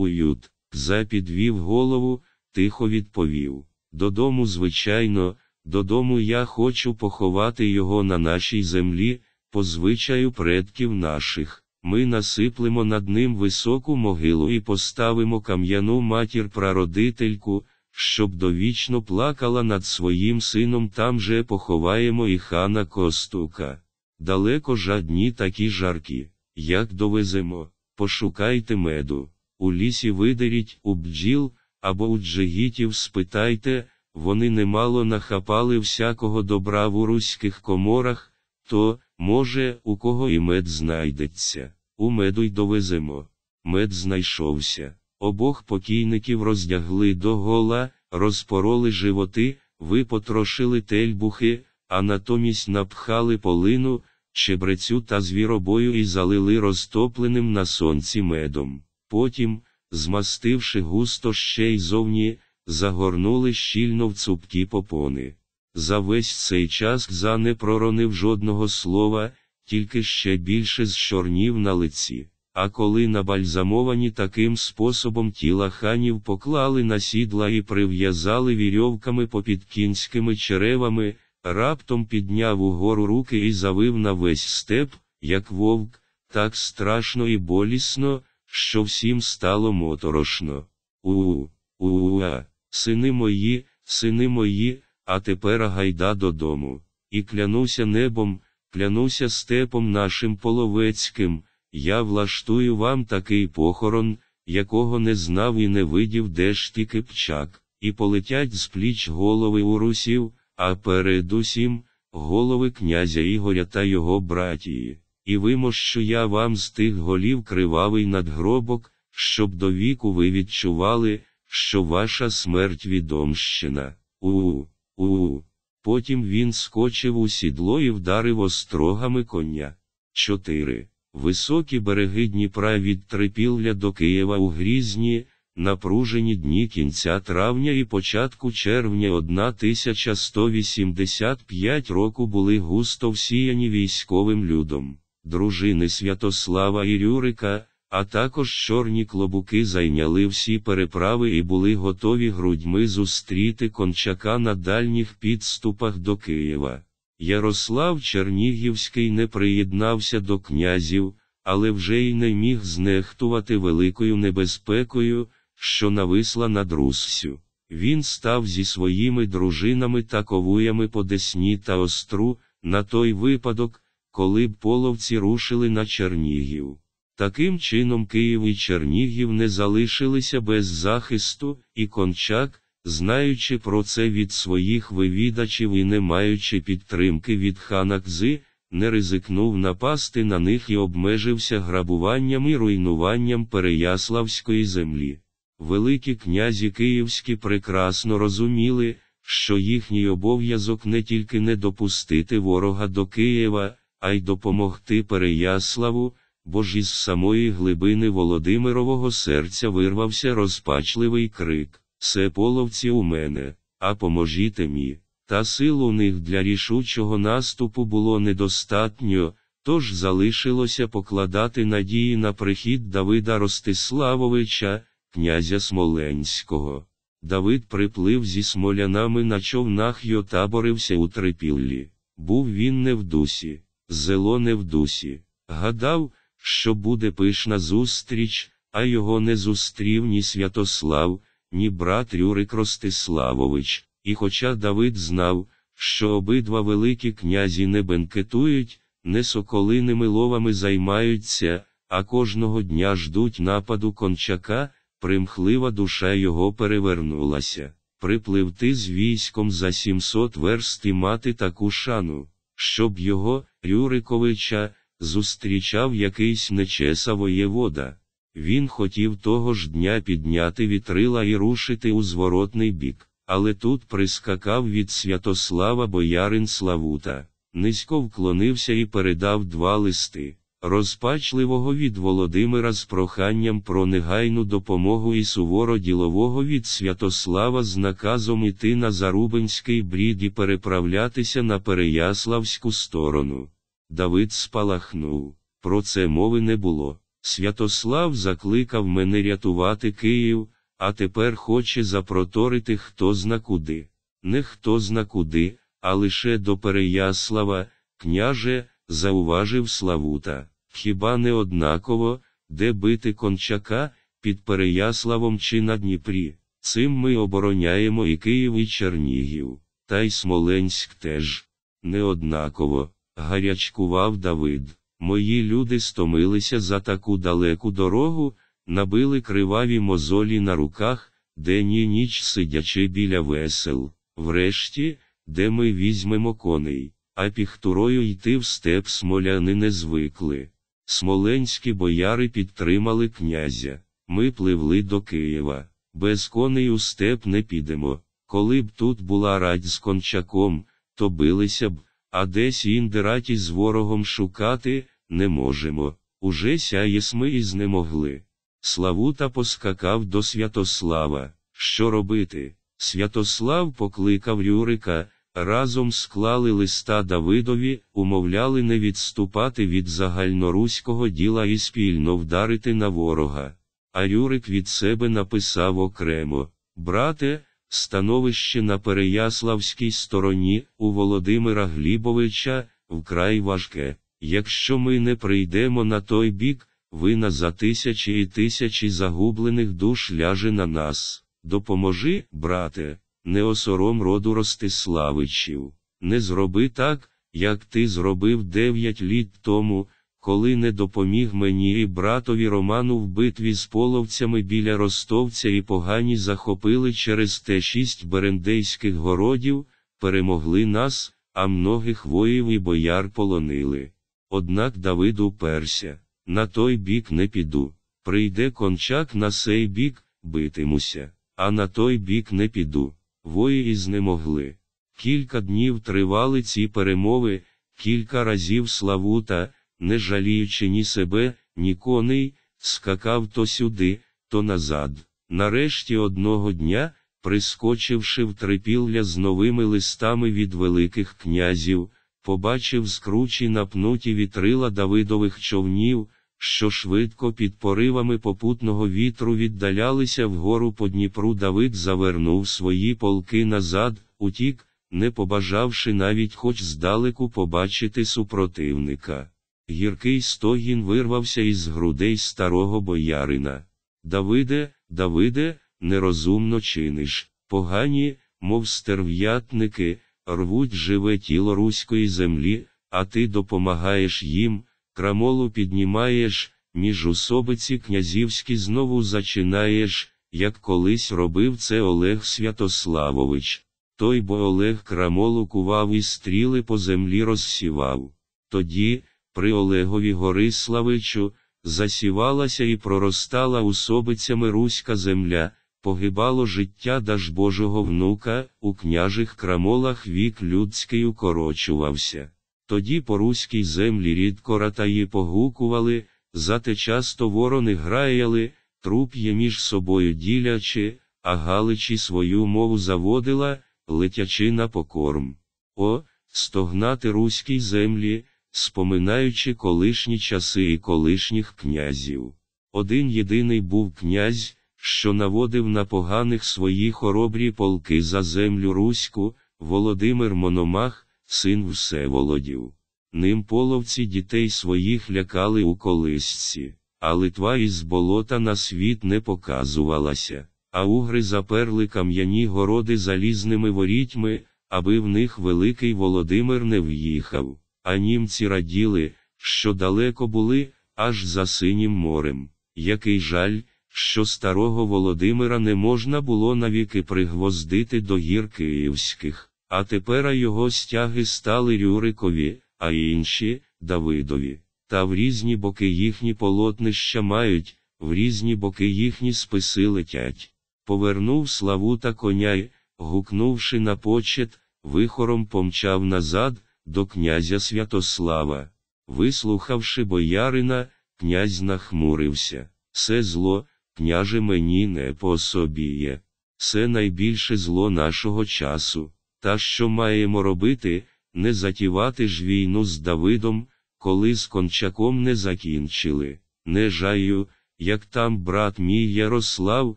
Уют, за підвів голову, тихо відповів. Додому, звичайно, додому я хочу поховати його на нашій землі, по звичаю предків наших. Ми насиплемо над ним високу могилу і поставимо кам'яну матір прародительку, щоб довічно плакала над своїм сином там же поховаємо і хана Костука. Далеко жадні такі жаркі, як довеземо, пошукайте меду, у лісі видеріть у бджіл, або у джигітів спитайте, вони немало нахапали всякого добра в уруських коморах, то, може, у кого і мед знайдеться, у меду й довеземо. Мед знайшовся. Обох покійників роздягли до гола, розпороли животи, випотрошили тельбухи, а натомість напхали полину, чебрецю та звіробою і залили розтопленим на сонці медом. Потім, змастивши густо ще й зовні, загорнули щільно в цупкі попони. За весь цей час за не проронив жодного слова, тільки ще більше зчорнів на лиці. А коли набальзамовані таким способом тіла ханів поклали на сідла і прив'язали вірьовками попід кінськими черевами, раптом підняв угору руки і завив на весь степ, як вовк, так страшно і болісно, що всім стало моторошно. У, у, а, сини мої, сини мої, а тепер гайда додому. І клянуся небом, клянуся степом нашим половецьким. Я влаштую вам такий похорон, якого не знав і не видів дешті Кипчак, і полетять з пліч голови урусів, а передусім голови князя Ігоря та його братії. І вимощу я вам з тих голів кривавий надгробок, щоб до віку ви відчували, що ваша смерть відомщина. У, у. Потім він скочив у сідло і вдарив острогами коня. 4. Високі береги Дніпра від Трипілля до Києва у грізні, напружені дні кінця травня і початку червня 1185 року були густо всіяні військовим людом. Дружини Святослава і Рюрика, а також чорні клобуки зайняли всі переправи і були готові грудьми зустріти кончака на дальніх підступах до Києва. Ярослав Чернігівський не приєднався до князів, але вже й не міг знехтувати великою небезпекою, що нависла над Руссю. Він став зі своїми дружинами та ковуями по Десні та Остру, на той випадок, коли б половці рушили на Чернігів. Таким чином Київ і Чернігів не залишилися без захисту, і кончак, знаючи про це від своїх вивідачів і не маючи підтримки від хана Кзи, не ризикнув напасти на них і обмежився грабуванням і руйнуванням Переяславської землі. Великі князі київські прекрасно розуміли, що їхній обов'язок не тільки не допустити ворога до Києва, а й допомогти Переяславу, бо ж із самої глибини Володимирового серця вирвався розпачливий крик. Се половці у мене, а поможіте мі. Та сил у них для рішучого наступу було недостатньо, тож залишилося покладати надії на прихід Давида Ростиславовича, князя Смоленського. Давид приплив зі смолянами на човнах й отаборився у трипіллі. Був він не в дусі, зело не в дусі. Гадав, що буде пишна зустріч, а його не зустрів ні Святослав ні брат Рюрик Ростиславович, і хоча Давид знав, що обидва великі князі не бенкетують, не соколиними ловами займаються, а кожного дня ждуть нападу кончака, примхлива душа його перевернулася. Припливти з військом за 700 верст і мати таку шану, щоб його, Рюриковича, зустрічав якийсь нечеса воєвода. Він хотів того ж дня підняти вітрила і рушити у зворотний бік, але тут прискакав від Святослава боярин Славута, низько вклонився і передав два листи. Розпачливого від Володимира з проханням про негайну допомогу і суворо ділового від Святослава з наказом іти на Зарубинський брід і переправлятися на Переяславську сторону. Давид спалахнув, про це мови не було. Святослав закликав мене рятувати Київ, а тепер хоче запроторити хто зна куди. Не хто зна куди, а лише до Переяслава, княже, зауважив Славута. Хіба не однаково, де бити кончака, під Переяславом чи на Дніпрі? Цим ми обороняємо і Київ, і Чернігів, та й Смоленськ теж. Неоднаково, гарячкував Давид. Мої люди стомилися за таку далеку дорогу, набили криваві мозолі на руках, день і ніч сидячи біля весел. Врешті, де ми візьмемо коней, а піхтурою йти в степ смоляни не звикли. Смоленські бояри підтримали князя. Ми пливли до Києва. Без коней у степ не підемо. Коли б тут була радь з кончаком, то билися б, а десь індираті з ворогом шукати не можемо. Уже сяєс ми і знемогли. Славута поскакав до Святослава. Що робити? Святослав покликав Рюрика, разом склали листа Давидові, умовляли не відступати від загальноруського діла і спільно вдарити на ворога. А Рюрик від себе написав окремо: Брате, становище на Переяславській стороні у Володимира Глібовича вкрай важке. Якщо ми не прийдемо на той бік, вина за тисячі і тисячі загублених душ ляже на нас. Допоможи, брате, не осором роду Ростиславичів, не зроби так, як ти зробив дев'ять літ тому, коли не допоміг мені і братові Роману в битві з половцями біля ростовця і погані захопили через те шість берендейських городів, перемогли нас, а многих воїв і бояр полонили. Однак Давид уперся, на той бік не піду. Прийде кончак на сей бік, битимуся, а на той бік не піду. Вої і знемогли. Кілька днів тривали ці перемови, кілька разів Славута, не жаліючи ні себе, ні коней, скакав то сюди, то назад. Нарешті одного дня, прискочивши в трипілля з новими листами від великих князів, побачив скручі напнуті вітрила Давидових човнів, що швидко під поривами попутного вітру віддалялися вгору по Дніпру. Давид завернув свої полки назад, утік, не побажавши навіть хоч здалеку побачити супротивника. Гіркий стогін вирвався із грудей старого боярина. Давиде, Давиде, нерозумно чиниш, погані, мов стерв'ятники, рвуть живе тіло руської землі, а ти допомагаєш їм, крамолу піднімаєш, міжусобиці князівські знову зачинаєш, як колись робив це Олег Святославович. Той бо Олег крамолу кував і стріли по землі розсівав. Тоді, при Олегові Гориславичу, засівалася і проростала усобицями руська земля, погибало життя Дажбожого внука, у княжих крамолах вік людський укорочувався. Тоді по руській землі рідко ратаї погукували, зате часто ворони граяли, труп'є між собою ділячи, а Галичі свою мову заводила, летячи на покорм. О, стогнати руській землі, споминаючи колишні часи і колишніх князів. Один єдиний був князь, що наводив на поганих свої хоробрі полки за землю Руську, Володимир Мономах, син Всеволодів. Ним половці дітей своїх лякали у колисці, а Литва із болота на світ не показувалася, а угри заперли кам'яні городи залізними ворітьми, аби в них великий Володимир не в'їхав, а німці раділи, що далеко були, аж за синім морем. Який жаль, що старого Володимира не можна було навіки пригвоздити до гір київських, а тепер його стяги стали Рюрикові, а інші Давидові. Та в різні боки їхні полотнища мають, в різні боки їхні списи летять. Повернув славу та коня й, гукнувши на почет, вихором помчав назад, до князя Святослава. Вислухавши боярина, князь нахмурився. Все зло, княже мені не пособіє. Це найбільше зло нашого часу. Та що маємо робити, не затівати ж війну з Давидом, коли з кончаком не закінчили. не жаю, як там брат мій Ярослав,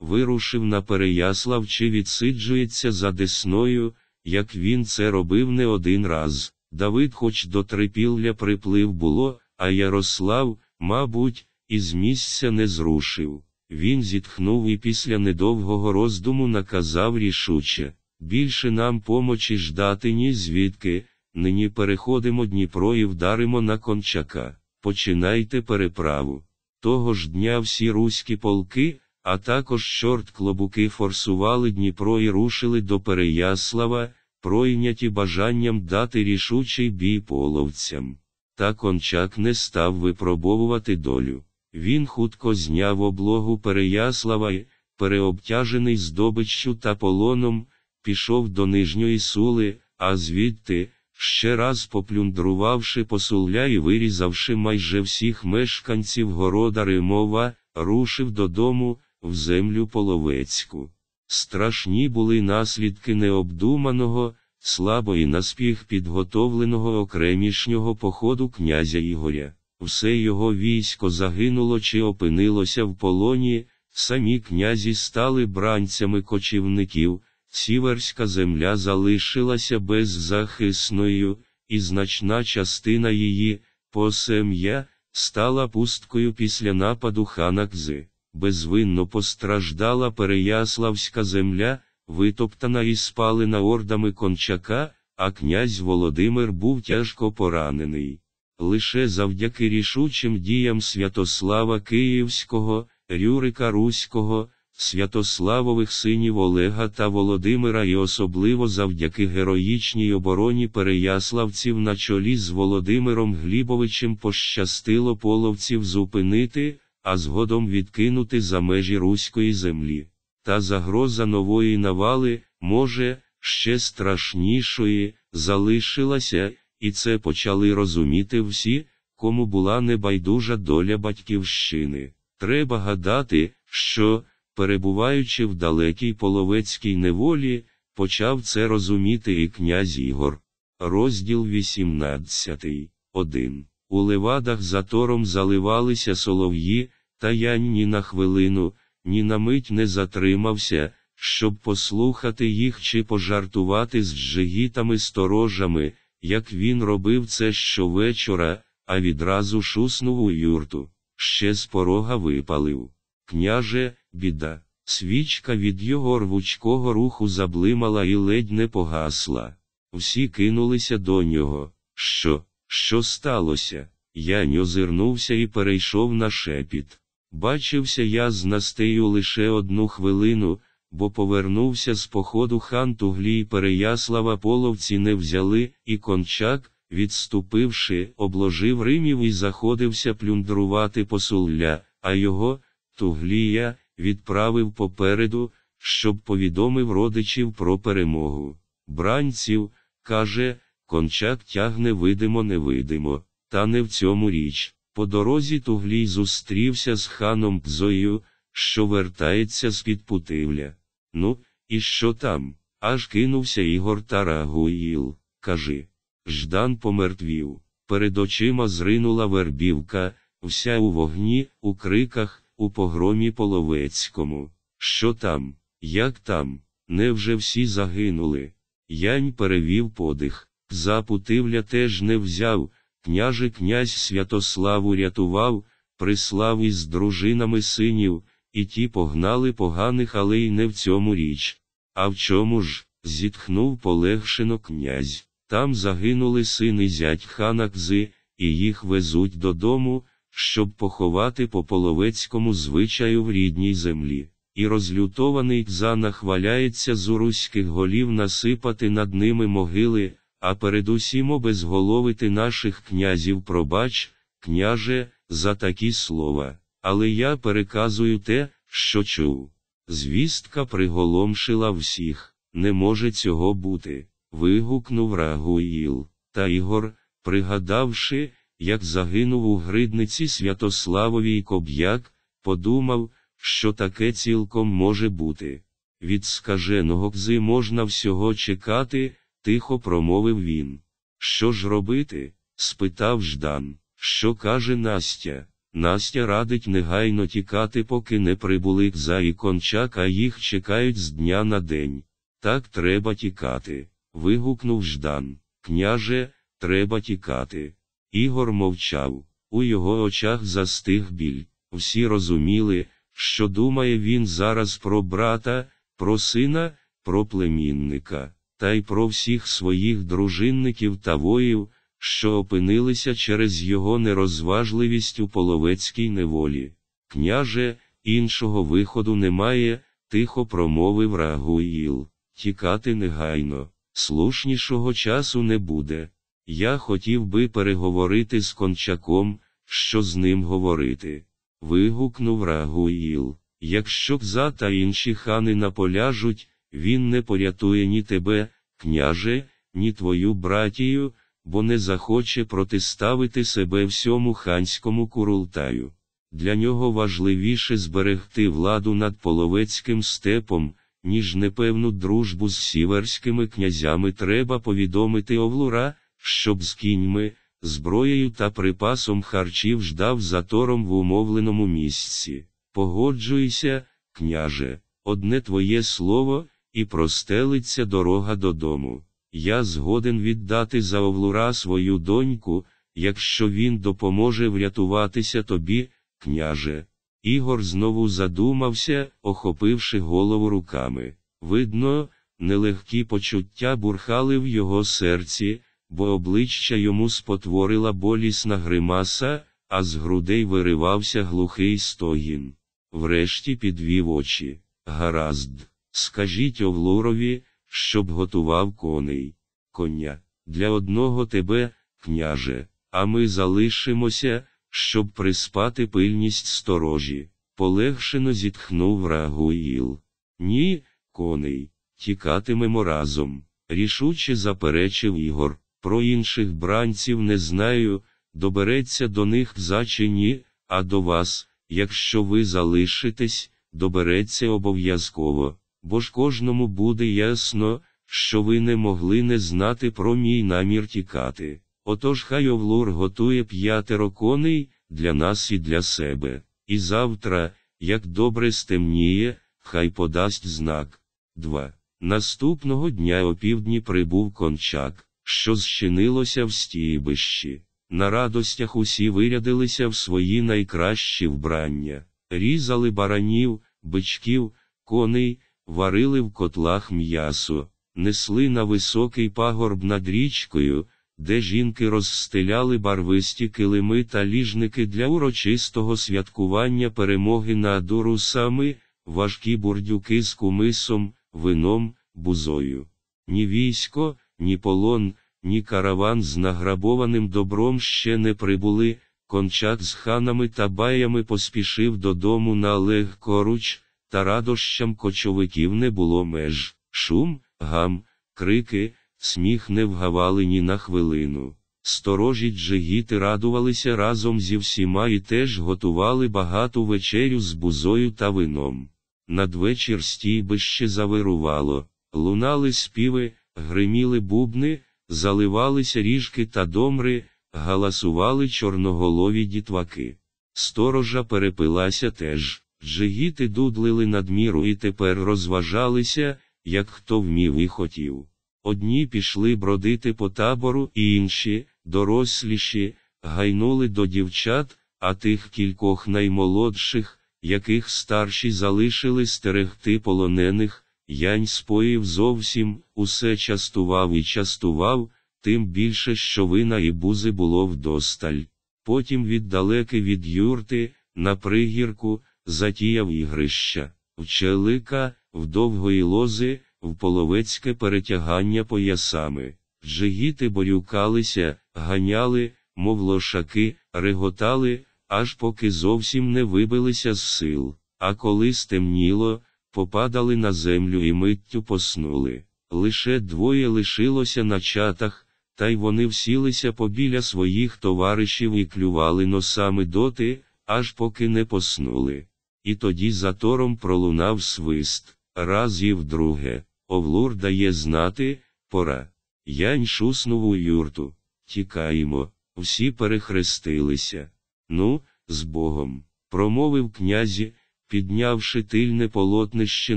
вирушив на Переяслав чи відсиджується за Десною, як він це робив не один раз. Давид хоч до трипілля приплив було, а Ярослав, мабуть, із місця не зрушив. Він зітхнув і після недовгого роздуму наказав рішуче більше нам помочі ждати ні звідки, нині переходимо Дніпро і вдаримо на кончака. Починайте переправу. Того ж дня всі руські полки, а також чорт клобуки форсували Дніпро і рушили до Переяслава, пройняті бажанням дати рішучий бій половцям. Та кончак не став випробовувати долю. Він хутко зняв облогу Переяслава і, переобтяжений здобиччю та полоном, пішов до Нижньої Сули, а звідти, ще раз поплюндрувавши посулля і вирізавши майже всіх мешканців города Римова, рушив додому, в землю половецьку. Страшні були наслідки необдуманого, слабо і наспіх підготовленого окремішнього походу князя Ігоря. Все його військо загинуло чи опинилося в полоні, самі князі стали бранцями кочівників, сіверська земля залишилася беззахисною, і значна частина її, посем'я, стала пусткою після нападу хана Кзи. Безвинно постраждала Переяславська земля, витоптана і спалена ордами кончака, а князь Володимир був тяжко поранений. Лише завдяки рішучим діям Святослава Київського, Рюрика Руського, Святославових синів Олега та Володимира і особливо завдяки героїчній обороні переяславців на чолі з Володимиром Глібовичем пощастило половців зупинити, а згодом відкинути за межі руської землі. Та загроза нової навали, може, ще страшнішої, залишилася, і це почали розуміти всі, кому була небайдужа доля батьківщини. Треба гадати, що, перебуваючи в далекій половецькій неволі, почав це розуміти і князь Ігор. Розділ 18. 1. У левадах затором заливалися солов'ї, та я ні на хвилину, ні на мить не затримався, щоб послухати їх чи пожартувати з джигітами сторожами, як він робив це щовечора, а відразу шуснув у юрту, ще з порога випалив. Княже, біда, свічка від його рвучкого руху заблимала і ледь не погасла. Всі кинулися до нього. Що, що сталося? Я озирнувся і перейшов на шепіт. Бачився я з Настею лише одну хвилину, бо повернувся з походу хан Туглі і Переяслава половці не взяли, і кончак, відступивши, обложив Римів і заходився плюндрувати посулля, а його, Туглія, відправив попереду, щоб повідомив родичів про перемогу. Бранців, каже, кончак тягне видимо невидимо, та не в цьому річ. По дорозі Туглій зустрівся з ханом Пзою, що вертається з під Путивля. Ну, і що там? Аж кинувся Ігор Тарагуїл, кажи. Ждан помертвів. Перед очима зринула вербівка, вся у вогні, у криках, у погромі половецькому. Що там? Як там? Невже всі загинули? Янь перевів подих. Запутивля теж не взяв, княже князь Святославу рятував, прислав із дружинами синів, і ті погнали поганих, але й не в цьому річ. А в чому ж? зітхнув полегшено князь. Там загинули сини зять хана Кзи, і їх везуть додому, щоб поховати по половецькому звичаю в рідній землі. І розлютований Кза нахваляється з уруських голів насипати над ними могили, а передусім обезголовити наших князів пробач, княже, за такі слова. Але я переказую те, що чув. Звістка приголомшила всіх, не може цього бути. Вигукнув Рагуїл. Та Ігор, пригадавши, як загинув у гридниці Святославовій Коб'як, подумав, що таке цілком може бути. Від скаженого кзи можна всього чекати, тихо промовив він. Що ж робити? спитав Ждан. Що каже Настя? Настя радить негайно тікати, поки не прибули кза і кончак, а їх чекають з дня на день. Так треба тікати. вигукнув Ждан. Княже, треба тікати. Ігор мовчав. У його очах застиг біль. Всі розуміли, що думає він зараз про брата, про сина, про племінника, та й про всіх своїх дружинників та воїв, що опинилися через його нерозважливість у половецькій неволі. Княже, іншого виходу немає, тихо промовив Рагуїл. Тікати негайно, слушнішого часу не буде. Я хотів би переговорити з кончаком, що з ним говорити. Вигукнув Рагуїл. Якщо кза та інші хани наполяжуть, він не порятує ні тебе, княже, ні твою братію, бо не захоче протиставити себе всьому ханському курултаю. Для нього важливіше зберегти владу над половецьким степом, ніж непевну дружбу з сіверськими князями треба повідомити Овлура, щоб з кіньми, зброєю та припасом харчів ждав затором в умовленому місці. Погоджуйся, княже, одне твоє слово, і простелиться дорога додому. Я згоден віддати за Овлура свою доньку, якщо він допоможе врятуватися тобі, княже. Ігор знову задумався, охопивши голову руками. Видно, нелегкі почуття бурхали в його серці, бо обличчя йому спотворила болісна гримаса, а з грудей виривався глухий стогін. Врешті підвів очі. Гаразд, скажіть Овлурові, щоб готував коней. Коня, для одного тебе, княже, а ми залишимося, щоб приспати пильність сторожі. Полегшено зітхнув Рагуїл. Ні, коней, тікатимемо разом. Рішуче заперечив Ігор. Про інших бранців не знаю, добереться до них за чи ні, а до вас, якщо ви залишитесь, добереться обов'язково, бо ж кожному буде ясно, що ви не могли не знати про мій намір тікати. Отож хай Овлур готує п'ятеро коней для нас і для себе. І завтра, як добре стемніє, хай подасть знак. 2. Наступного дня опівдні прибув кончак, що зчинилося в стійбищі. На радостях усі вирядилися в свої найкращі вбрання, різали баранів, бичків, коней, варили в котлах м'ясо, несли на високий пагорб над річкою, де жінки розстеляли барвисті килими та ліжники для урочистого святкування перемоги над урусами, важкі бурдюки з кумисом, вином, бузою. Ні військо, ні полон, ні караван з награбованим добром ще не прибули. Кончак з ханами та баями поспішив додому на легкоруч, та радощам кочовиків не було меж. Шум, гам, крики, сміх не вгавали ні на хвилину. Сторожі джигіти радувалися разом зі всіма і теж готували багату вечерю з бузою та вином. Надвечір стійбище завирувало, лунали співи, гриміли бубни, заливалися ріжки та домри, галасували чорноголові дітваки. Сторожа перепилася теж, джигіти дудлили надміру і тепер розважалися, як хто вмів і хотів. Одні пішли бродити по табору, і інші, доросліші, гайнули до дівчат, а тих кількох наймолодших, яких старші залишили стерегти полонених, янь споїв зовсім, усе частував і частував, тим більше, що вина і бузи було вдосталь. Потім віддалеки від юрти, на пригірку, затіяв ігрища, в челика, в довгої лози, в половецьке перетягання поясами. Джигіти борюкалися, ганяли, мов лошаки, реготали, аж поки зовсім не вибилися з сил, а коли стемніло, попадали на землю і миттю поснули. Лише двоє лишилося на чатах, та й вони всілися побіля своїх товаришів і клювали носами доти, аж поки не поснули. І тоді затором пролунав свист, раз і вдруге. Овлур дає знати, пора. Янь шуснув у юрту. Тікаємо, всі перехрестилися. Ну, з Богом, промовив князі, піднявши тильне полотнище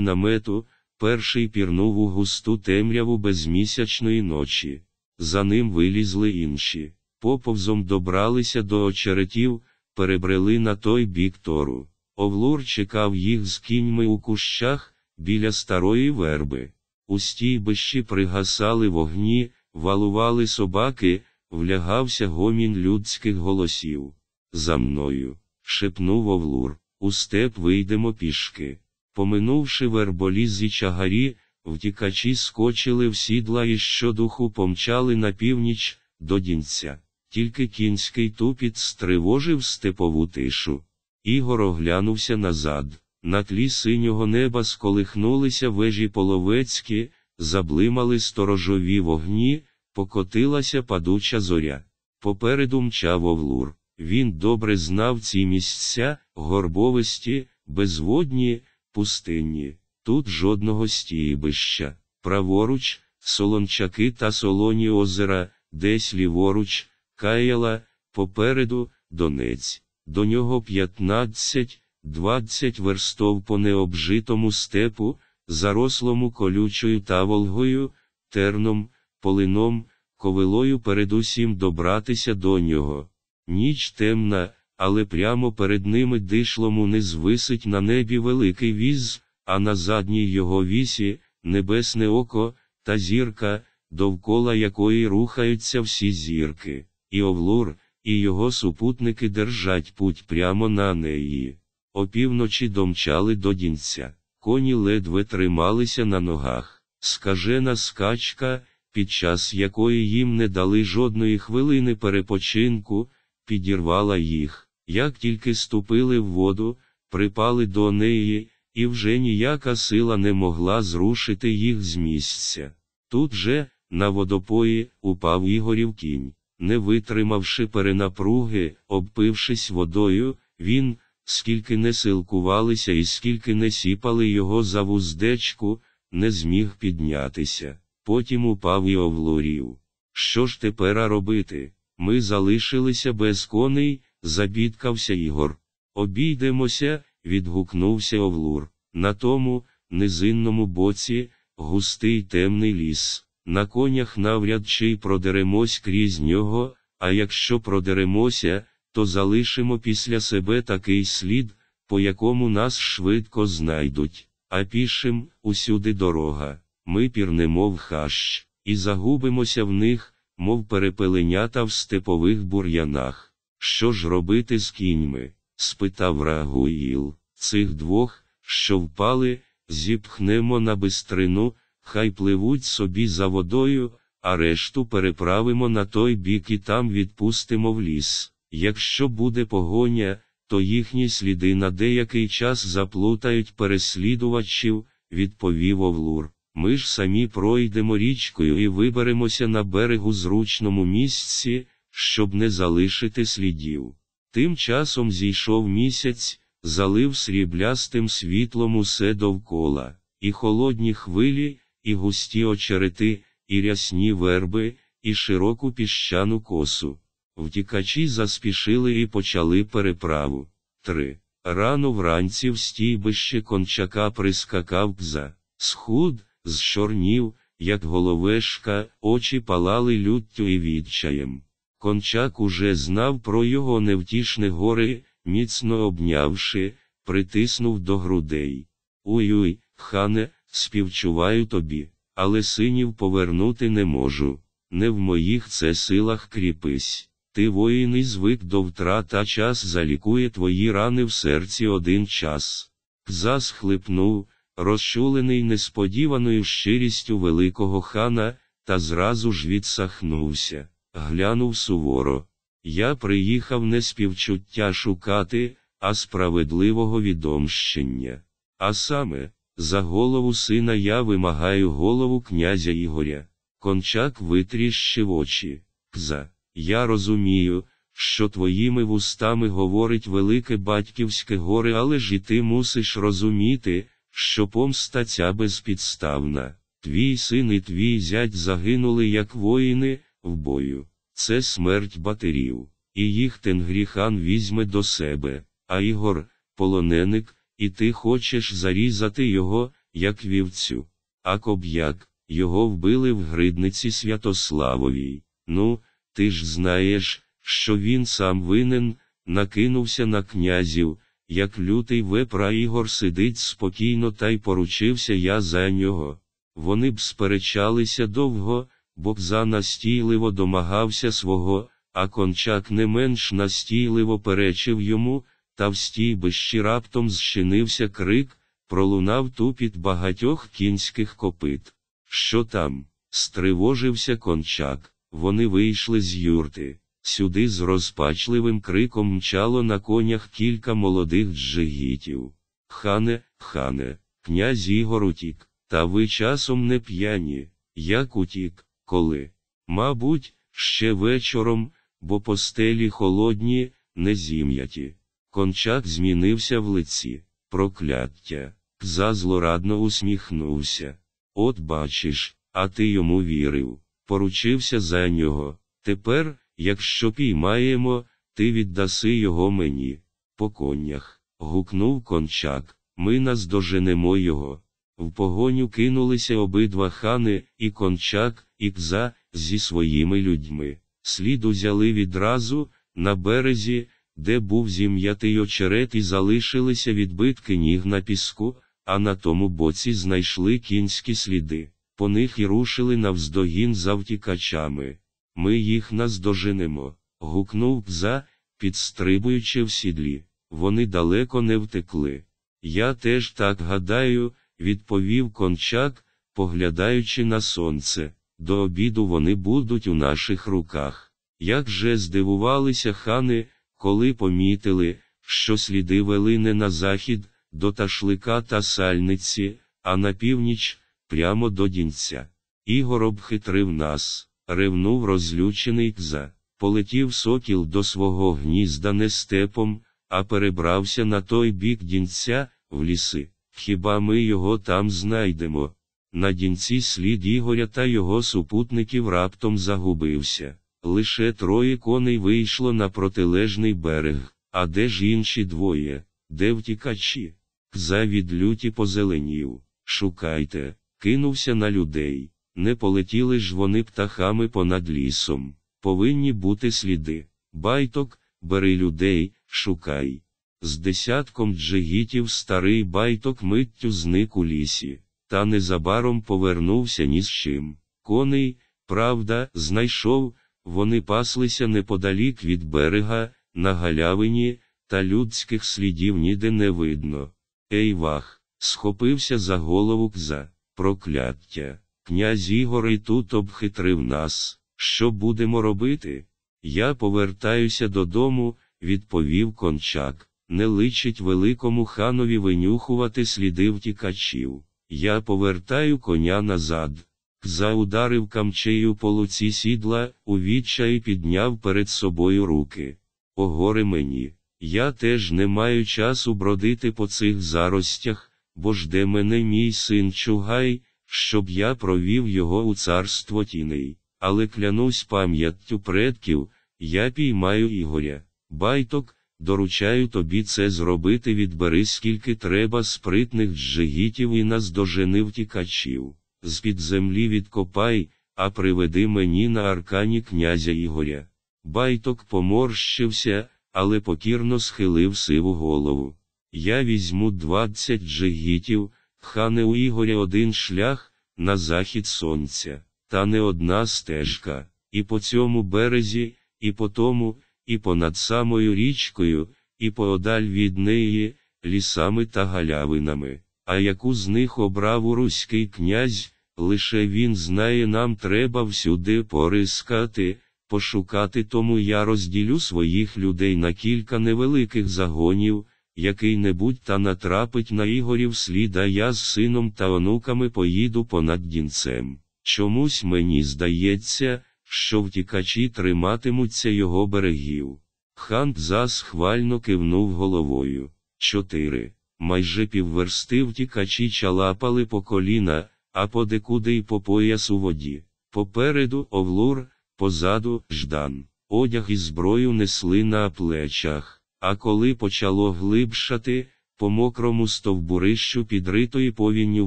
намету, перший пірнув у густу темряву безмісячної ночі. За ним вилізли інші, поповзом добралися до очеретів, перебрели на той бік тору. Овлур чекав їх з кіньми у кущах біля старої верби. У стійбищі пригасали вогні, валували собаки, влягався гомін людських голосів. За мною, шепнув Овлур, у степ вийдемо пішки. Поминувши верболіз і чагарі, втікачі скочили в сідла і щодуху помчали на північ до дінця. Тільки кінський тупіт стривожив степову тишу. Ігор оглянувся назад. На тлі синього неба сколихнулися вежі половецькі, заблимали сторожові вогні, покотилася падуча зоря. Попереду мчав Овлур. Він добре знав ці місця, горбовисті, безводні, пустинні. Тут жодного стійбища. Праворуч, солончаки та солоні озера, десь ліворуч, каяла, попереду, Донець. До нього п'ятнадцять, двадцять верстов по необжитому степу, зарослому колючою таволгою, терном, полином, ковилою передусім добратися до нього. Ніч темна, але прямо перед ними дишлому не звисить на небі великий віз, а на задній його вісі небесне око та зірка, довкола якої рухаються всі зірки, і Овлур, і його супутники держать путь прямо на неї. Опівночі домчали до дінця, коні ледве трималися на ногах, скажена скачка, під час якої їм не дали жодної хвилини перепочинку, підірвала їх, як тільки ступили в воду, припали до неї, і вже ніяка сила не могла зрушити їх з місця. Тут же, на водопої, упав Ігорів кінь. Не витримавши перенапруги, обпившись водою, він, скільки не силкувалися і скільки не сіпали його за вуздечку, не зміг піднятися. Потім упав і овлурів. Що ж тепер робити? Ми залишилися без коней, забідкався Ігор. Обійдемося, відгукнувся Овлур. На тому, низинному боці, густий темний ліс. На конях навряд чи продеремось крізь нього, а якщо продеремося, то залишимо після себе такий слід, по якому нас швидко знайдуть, а пішим усюди дорога. Ми пірнемо в хащ, і загубимося в них, мов перепеленята в степових бур'янах. Що ж робити з кіньми? спитав Рагуїл. Цих двох, що впали, зіпхнемо на бистрину, хай пливуть собі за водою, а решту переправимо на той бік і там відпустимо в ліс. Якщо буде погоня, то їхні сліди на деякий час заплутають переслідувачів, відповів Овлур. Ми ж самі пройдемо річкою і виберемося на берегу зручному місці, щоб не залишити слідів. Тим часом зійшов місяць, залив сріблястим світлом усе довкола, і холодні хвилі, і густі очерети, і рясні верби, і широку піщану косу. Втікачі заспішили і почали переправу. 3. Рано вранці в стійбище кончака прискакав кза, схуд, зчорнів, як головешка, очі палали люттю і відчаєм. Кончак уже знав про його невтішне горе, міцно обнявши, притиснув до грудей. Уй-уй, хане, співчуваю тобі, але синів повернути не можу. Не в моїх це силах кріпись. Ти воїн і звик до втрат, а час залікує твої рани в серці один час. Кза схлипнув, розчулений несподіваною щирістю великого хана, та зразу ж відсахнувся, глянув суворо. Я приїхав не співчуття шукати, а справедливого відомщення. А саме, за голову сина я вимагаю голову князя Ігоря. Кончак витріщив очі. Кза, я розумію, що твоїми вустами говорить велике батьківське горе, але ж і ти мусиш розуміти, що помста ця безпідставна. Твій син і твій зять загинули як воїни в бою. Це смерть батерів. і їх Тенгріхан візьме до себе, а Ігор, полоненик, і ти хочеш зарізати його, як вівцю. А коб'як, його вбили в гридниці Святославовій. Ну, ти ж знаєш, що він сам винен, накинувся на князів, як лютий вепра Ігор сидить спокійно та й поручився я за нього. Вони б сперечалися довго, бо Бза настійливо домагався свого, а кончак не менш настійливо перечив йому, та в стійбищі раптом зчинився крик, пролунав тупіт багатьох кінських копит. Що там? стривожився кончак. Вони вийшли з юрти. Сюди з розпачливим криком мчало на конях кілька молодих джигітів. Хане, хане, князь Ігор утік, та ви часом не п'яні. Як утік, коли? Мабуть, ще вечором, бо постелі холодні, не зім'яті. Кончак змінився в лиці, прокляття. Кза злорадно усміхнувся. От бачиш, а ти йому вірив, поручився за нього. Тепер, якщо піймаємо, ти віддаси його мені. По конях. гукнув кончак, ми наздоженемо його. В погоню кинулися обидва хани, і кончак, і кза, зі своїми людьми. Слід узяли відразу, на березі, де був зім'ятий очерет, і залишилися відбитки ніг на піску, а на тому боці знайшли кінські сліди. По них і рушили навздогін за втікачами. Ми їх наздоженемо. гукнув кза, підстрибуючи в сідлі. Вони далеко не втекли. Я теж так гадаю, відповів кончак, поглядаючи на сонце. До обіду вони будуть у наших руках. Як же здивувалися хани, коли помітили, що сліди вели не на захід, до ташлика та сальниці, а на північ, прямо до дінця. Ігор обхитрив нас, ревнув розлючений кза. Полетів сокіл до свого гнізда не степом, а перебрався на той бік дінця, в ліси. Хіба ми його там знайдемо? На дінці слід Ігоря та його супутників раптом загубився. Лише троє коней вийшло на протилежний берег, а де ж інші двоє, де втікачі? Кза від люті позеленів. Шукайте, кинувся на людей. Не полетіли ж вони птахами понад лісом. Повинні бути сліди. Байток, бери людей, шукай. З десятком джигітів старий байток миттю зник у лісі, та незабаром повернувся ні з чим. Коней, правда, знайшов, вони паслися неподалік від берега, на галявині, та людських слідів ніде не видно. Ей вах, схопився за голову кза, прокляття. Князь Ігор і тут обхитрив нас. Що будемо робити? Я повертаюся додому, відповів кончак. Не личить великому ханові винюхувати сліди втікачів. Я повертаю коня назад. Кза ударив камчею по луці сідла, у відчаї підняв перед собою руки. О горе мені, я теж не маю часу бродити по цих заростях, бо жде мене мій син Чугай, щоб я провів його у царство тіней. Але клянусь пам'яттю предків, я піймаю Ігоря. Байток, доручаю тобі це зробити, відбери скільки треба спритних джигітів і наздожени втікачів. З під землі відкопай, а приведи мені на аркані князя Ігоря. Байток поморщився, але покірно схилив сиву голову. Я візьму двадцять джигітів, хане у Ігоря один шлях, на захід сонця, та не одна стежка, і по цьому березі, і по тому, і понад самою річкою, і поодаль від неї, лісами та галявинами. А яку з них обрав руський князь, лише він знає, нам треба всюди порискати, пошукати, тому я розділю своїх людей на кілька невеликих загонів, який-небудь та натрапить на Ігорів слід, а я з сином та онуками поїду понад дінцем. Чомусь мені здається, що втікачі триматимуться його берегів. Хан Дзас хвально кивнув головою. Чотири. Майже півверсти втікачі чалапали по коліна, а подекуди й по пояс у воді. Попереду Овлур, позаду Ждан. одяг і зброю несли на плечах, а коли почало глибшати, по мокрому стовбурищу підритої повінню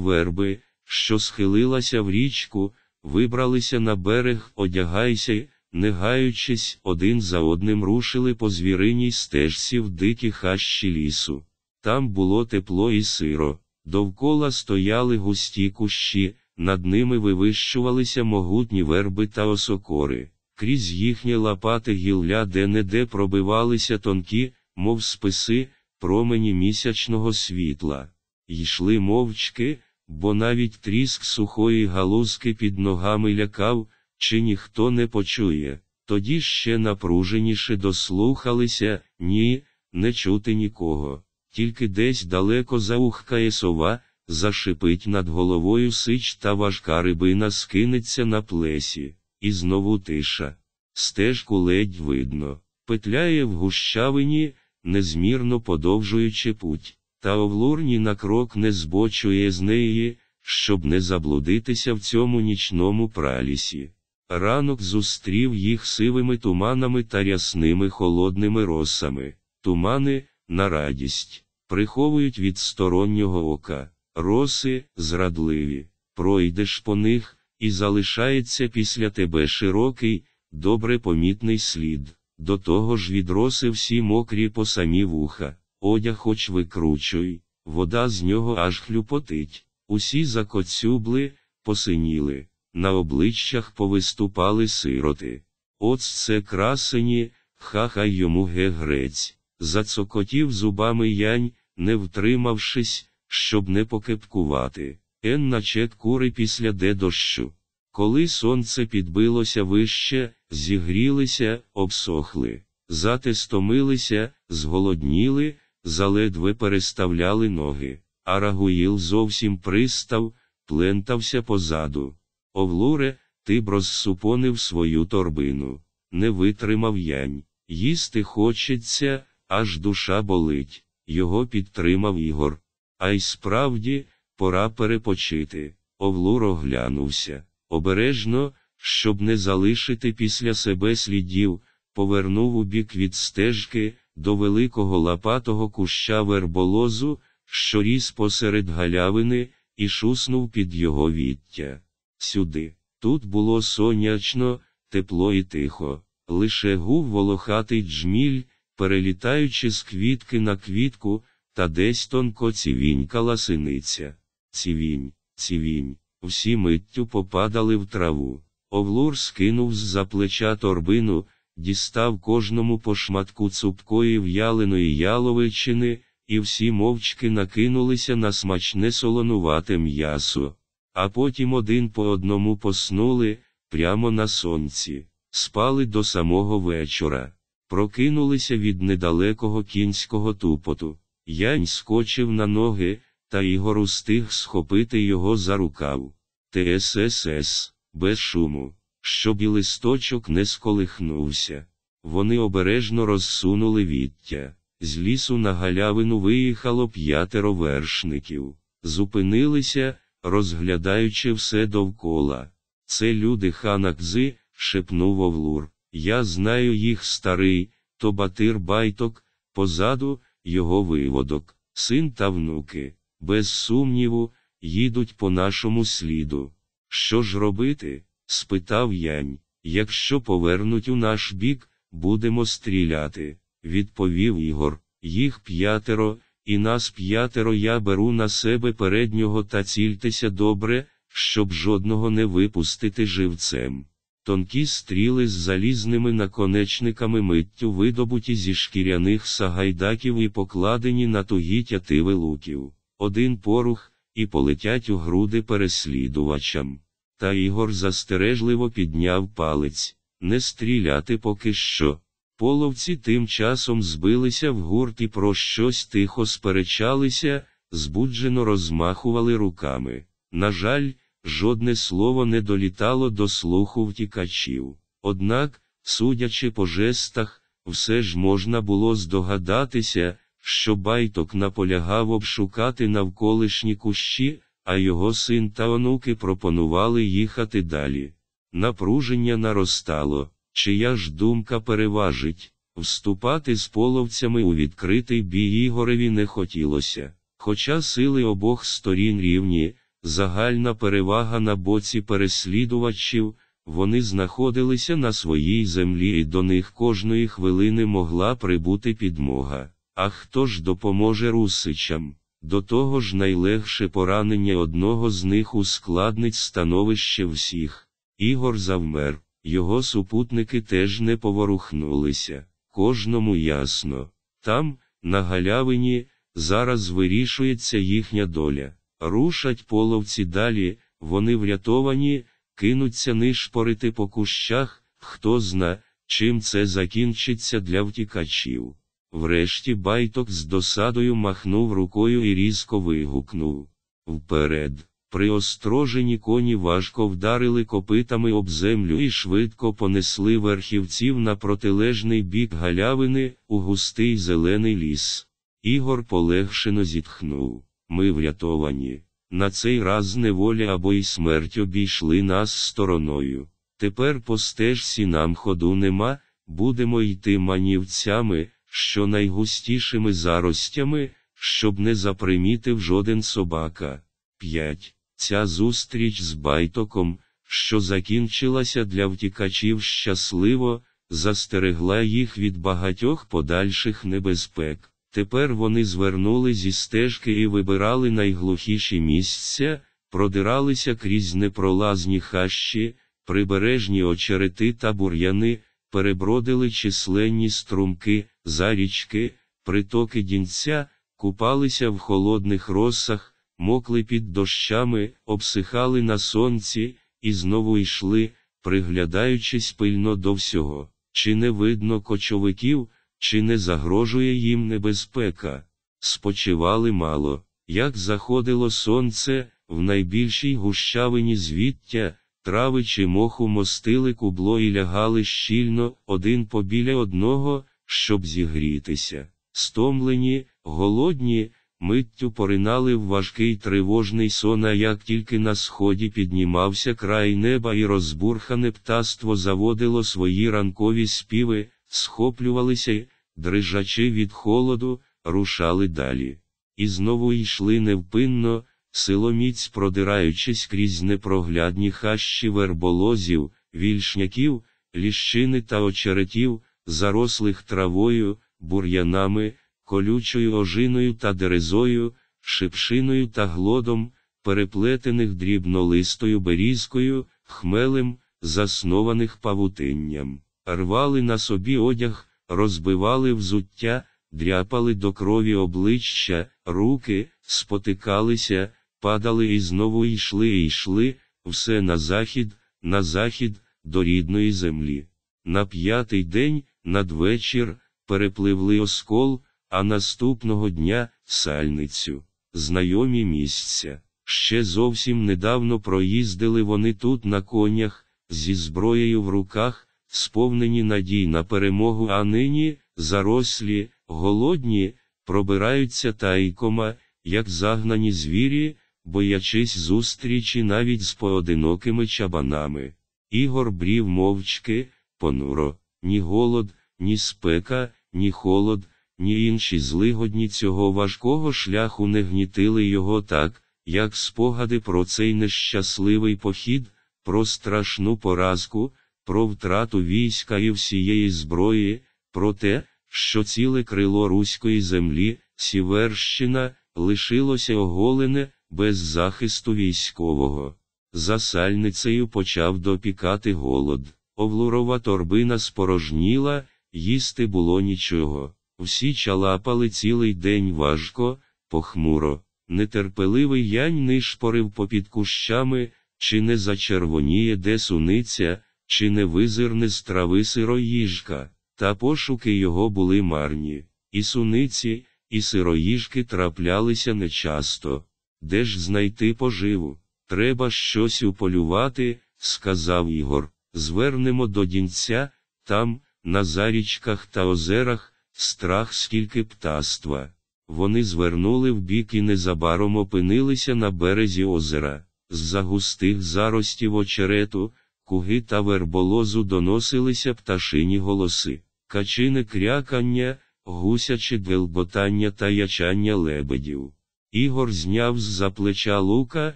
верби, що схилилася в річку, вибралися на берег, одягайся, не гаючись, один за одним рушили по звіриній стежці в дикі хащі лісу. Там було тепло і сиро, довкола стояли густі кущі, над ними вивищувалися могутні верби та осокори. Крізь їхнє лопати гілля де-не-де пробивалися тонкі, мов списи, промені місячного світла. Йшли мовчки, бо навіть тріск сухої галузки під ногами лякав, чи ніхто не почує. Тоді ще напруженіше дослухалися, ні, не чути нікого. Тільки десь далеко заухкає сова, зашипить над головою сич та важка рибина скинеться на плесі, і знову тиша. Стежку ледь видно, петляє в гущавині, незмірно подовжуючи путь, та овлур ні на крок не збочує з неї, щоб не заблудитися в цьому нічному пралісі. Ранок зустрів їх сивими туманами та рясними холодними росами. Тумани, на радість, приховують від стороннього ока, роси зрадливі, пройдеш по них, і залишається після тебе широкий, добре помітний слід. До того ж від роси всі мокрі по самі вуха, одяг хоч викручуй, вода з нього аж хлюпотить, усі закоцюбли, посиніли, на обличчях повиступали сироти. От це красені, хахай йому гегрець, зацокотів зубами янь, не втримавшись, щоб не покепкувати. Ен наче кури після де дощу. Коли сонце підбилося вище, зігрілися, обсохли, зате стомилися, зголодніли, заледве переставляли ноги, а Рагуїл зовсім пристав, плентався позаду. Овлуре, ти б розсупонив свою торбину, не витримав янь. Їсти хочеться, аж душа болить. Його підтримав Ігор. А й справді, пора перепочити. Овлур оглянувся. Обережно, щоб не залишити після себе слідів, повернув у бік від стежки до великого лопатого куща верболозу, що ріс посеред галявини, і шуснув під його віття. Сюди. Тут було сонячно, тепло і тихо, лише гув волохатий джміль, перелітаючи з квітки на квітку, та десь тонко цівінькала синиця. Цівінь, цівінь, всі миттю попадали в траву. Овлур скинув з за плеча торбину, дістав кожному по шматку цупкої в'яленої яловичини, і всі мовчки накинулися на смачне солонувате м'ясо. А потім один по одному поснули, прямо на сонці, спали до самого вечора, прокинулися від недалекого кінського тупоту. Янь скочив на ноги, та Ігор устиг схопити його за рукав. ТССС, без шуму, щоб і листочок не сколихнувся. Вони обережно розсунули віття. З лісу на галявину виїхало п'ятеро вершників. Зупинилися, розглядаючи все довкола. Це люди ханакзи, шепнув Овлур. Я знаю їх старий, то батир байток, позаду його виводок, син та внуки, без сумніву, їдуть по нашому сліду. Що ж робити? Спитав янь. Якщо повернуть у наш бік, будемо стріляти, відповів Ігор. Їх п'ятеро, і нас п'ятеро я беру на себе переднього та цільтеся добре, щоб жодного не випустити живцем. Тонкі стріли з залізними наконечниками миттю видобуті зі шкіряних сагайдаків і покладені на тугі тятиви луків. Один порух, і полетять у груди переслідувачам. Та Ігор застережливо підняв палець не стріляти поки що. Половці тим часом збилися в гурт і про щось тихо сперечалися, збуджено розмахували руками. На жаль, жодне слово не долітало до слуху втікачів. Однак, судячи по жестах, все ж можна було здогадатися, що байток наполягав обшукати навколишні кущі, а його син та онуки пропонували їхати далі. Напруження наростало. чия ж думка переважить. Вступати з половцями у відкритий бій Ігореві не хотілося. Хоча сили обох сторін рівні, загальна перевага на боці переслідувачів, вони знаходилися на своїй землі і до них кожної хвилини могла прибути підмога. А хто ж допоможе русичам? До того ж найлегше поранення одного з них ускладнить становище всіх. Ігор завмер, його супутники теж не поворухнулися. Кожному ясно. Там, на галявині, зараз вирішується їхня доля. Рушать половці далі, вони врятовані, кинуться нишпорити по кущах, хто зна, чим це закінчиться для втікачів. Врешті байток з досадою махнув рукою і різко вигукнув Вперед. Приострожені коні важко вдарили копитами об землю і швидко понесли верхівців на протилежний бік галявини у густий зелений ліс. Ігор полегшено зітхнув. Ми врятовані. На цей раз неволя або й смерть обійшли нас стороною. Тепер по стежці нам ходу нема, будемо йти манівцями, що найгустішими заростями, щоб не запримітив жоден собака. 5. Ця зустріч з байтоком, що закінчилася для втікачів щасливо, застерегла їх від багатьох подальших небезпек. Тепер вони звернули зі стежки і вибирали найглухіші місця, продиралися крізь непролазні хащі, прибережні очерети та бур'яни, перебродили численні струмки, зарічки, притоки дінця, купалися в холодних росах, мокли під дощами, обсихали на сонці, і знову йшли, приглядаючись пильно до всього, чи не видно кочовиків, чи не загрожує їм небезпека. Спочивали мало, як заходило сонце, в найбільшій гущавині звіття, трави чи моху мостили кубло і лягали щільно, один побіля одного, щоб зігрітися. Стомлені, голодні, миттю поринали в важкий тривожний сон, а як тільки на сході піднімався край неба і розбурхане птаство заводило свої ранкові співи, схоплювалися й, дрижачи від холоду, рушали далі. І знову йшли невпинно, силоміць продираючись крізь непроглядні хащі верболозів, вільшняків, ліщини та очеретів, зарослих травою, бур'янами, колючою ожиною та дерезою, шипшиною та глодом, переплетених дрібнолистою берізкою, хмелем, заснованих павутинням, рвали на собі одяг, розбивали взуття, дряпали до крові обличчя, руки, спотикалися, падали і знову йшли і йшли, все на захід, на захід, до рідної землі. На п'ятий день, надвечір, перепливли оскол, а наступного дня сальницю. Знайомі місця. Ще зовсім недавно проїздили вони тут на конях, зі зброєю в руках, сповнені надій на перемогу, а нині, зарослі, голодні, пробираються тайкома, як загнані звірі, боячись зустрічі навіть з поодинокими чабанами. Ігор брів мовчки, понуро, ні голод, ні спека, ні холод, ні інші злигодні цього важкого шляху не гнітили його так, як спогади про цей нещасливий похід, про страшну поразку, про втрату війська і всієї зброї, про те, що ціле крило руської землі, Сіверщина, лишилося оголене, без захисту військового. За сальницею почав допікати голод. Овлурова торбина спорожніла, їсти було нічого. Всі чалапали цілий день важко, похмуро. Нетерпеливий янь нишпорив попід кущами, чи не зачервоніє де суниця, чи не визирне з трави сироїжка, та пошуки його були марні. І суниці, і сироїжки траплялися нечасто. Де ж знайти поживу? Треба щось уполювати, сказав Ігор. Звернемо до дінця, там, на зарічках та озерах, страх скільки птаства. Вони звернули вбік і незабаром опинилися на березі озера. З за густих заростів очерету, куги та верболозу доносилися пташині голоси, качине крякання, гусяче гелботання та ячання лебедів. Ігор зняв з за плеча лука,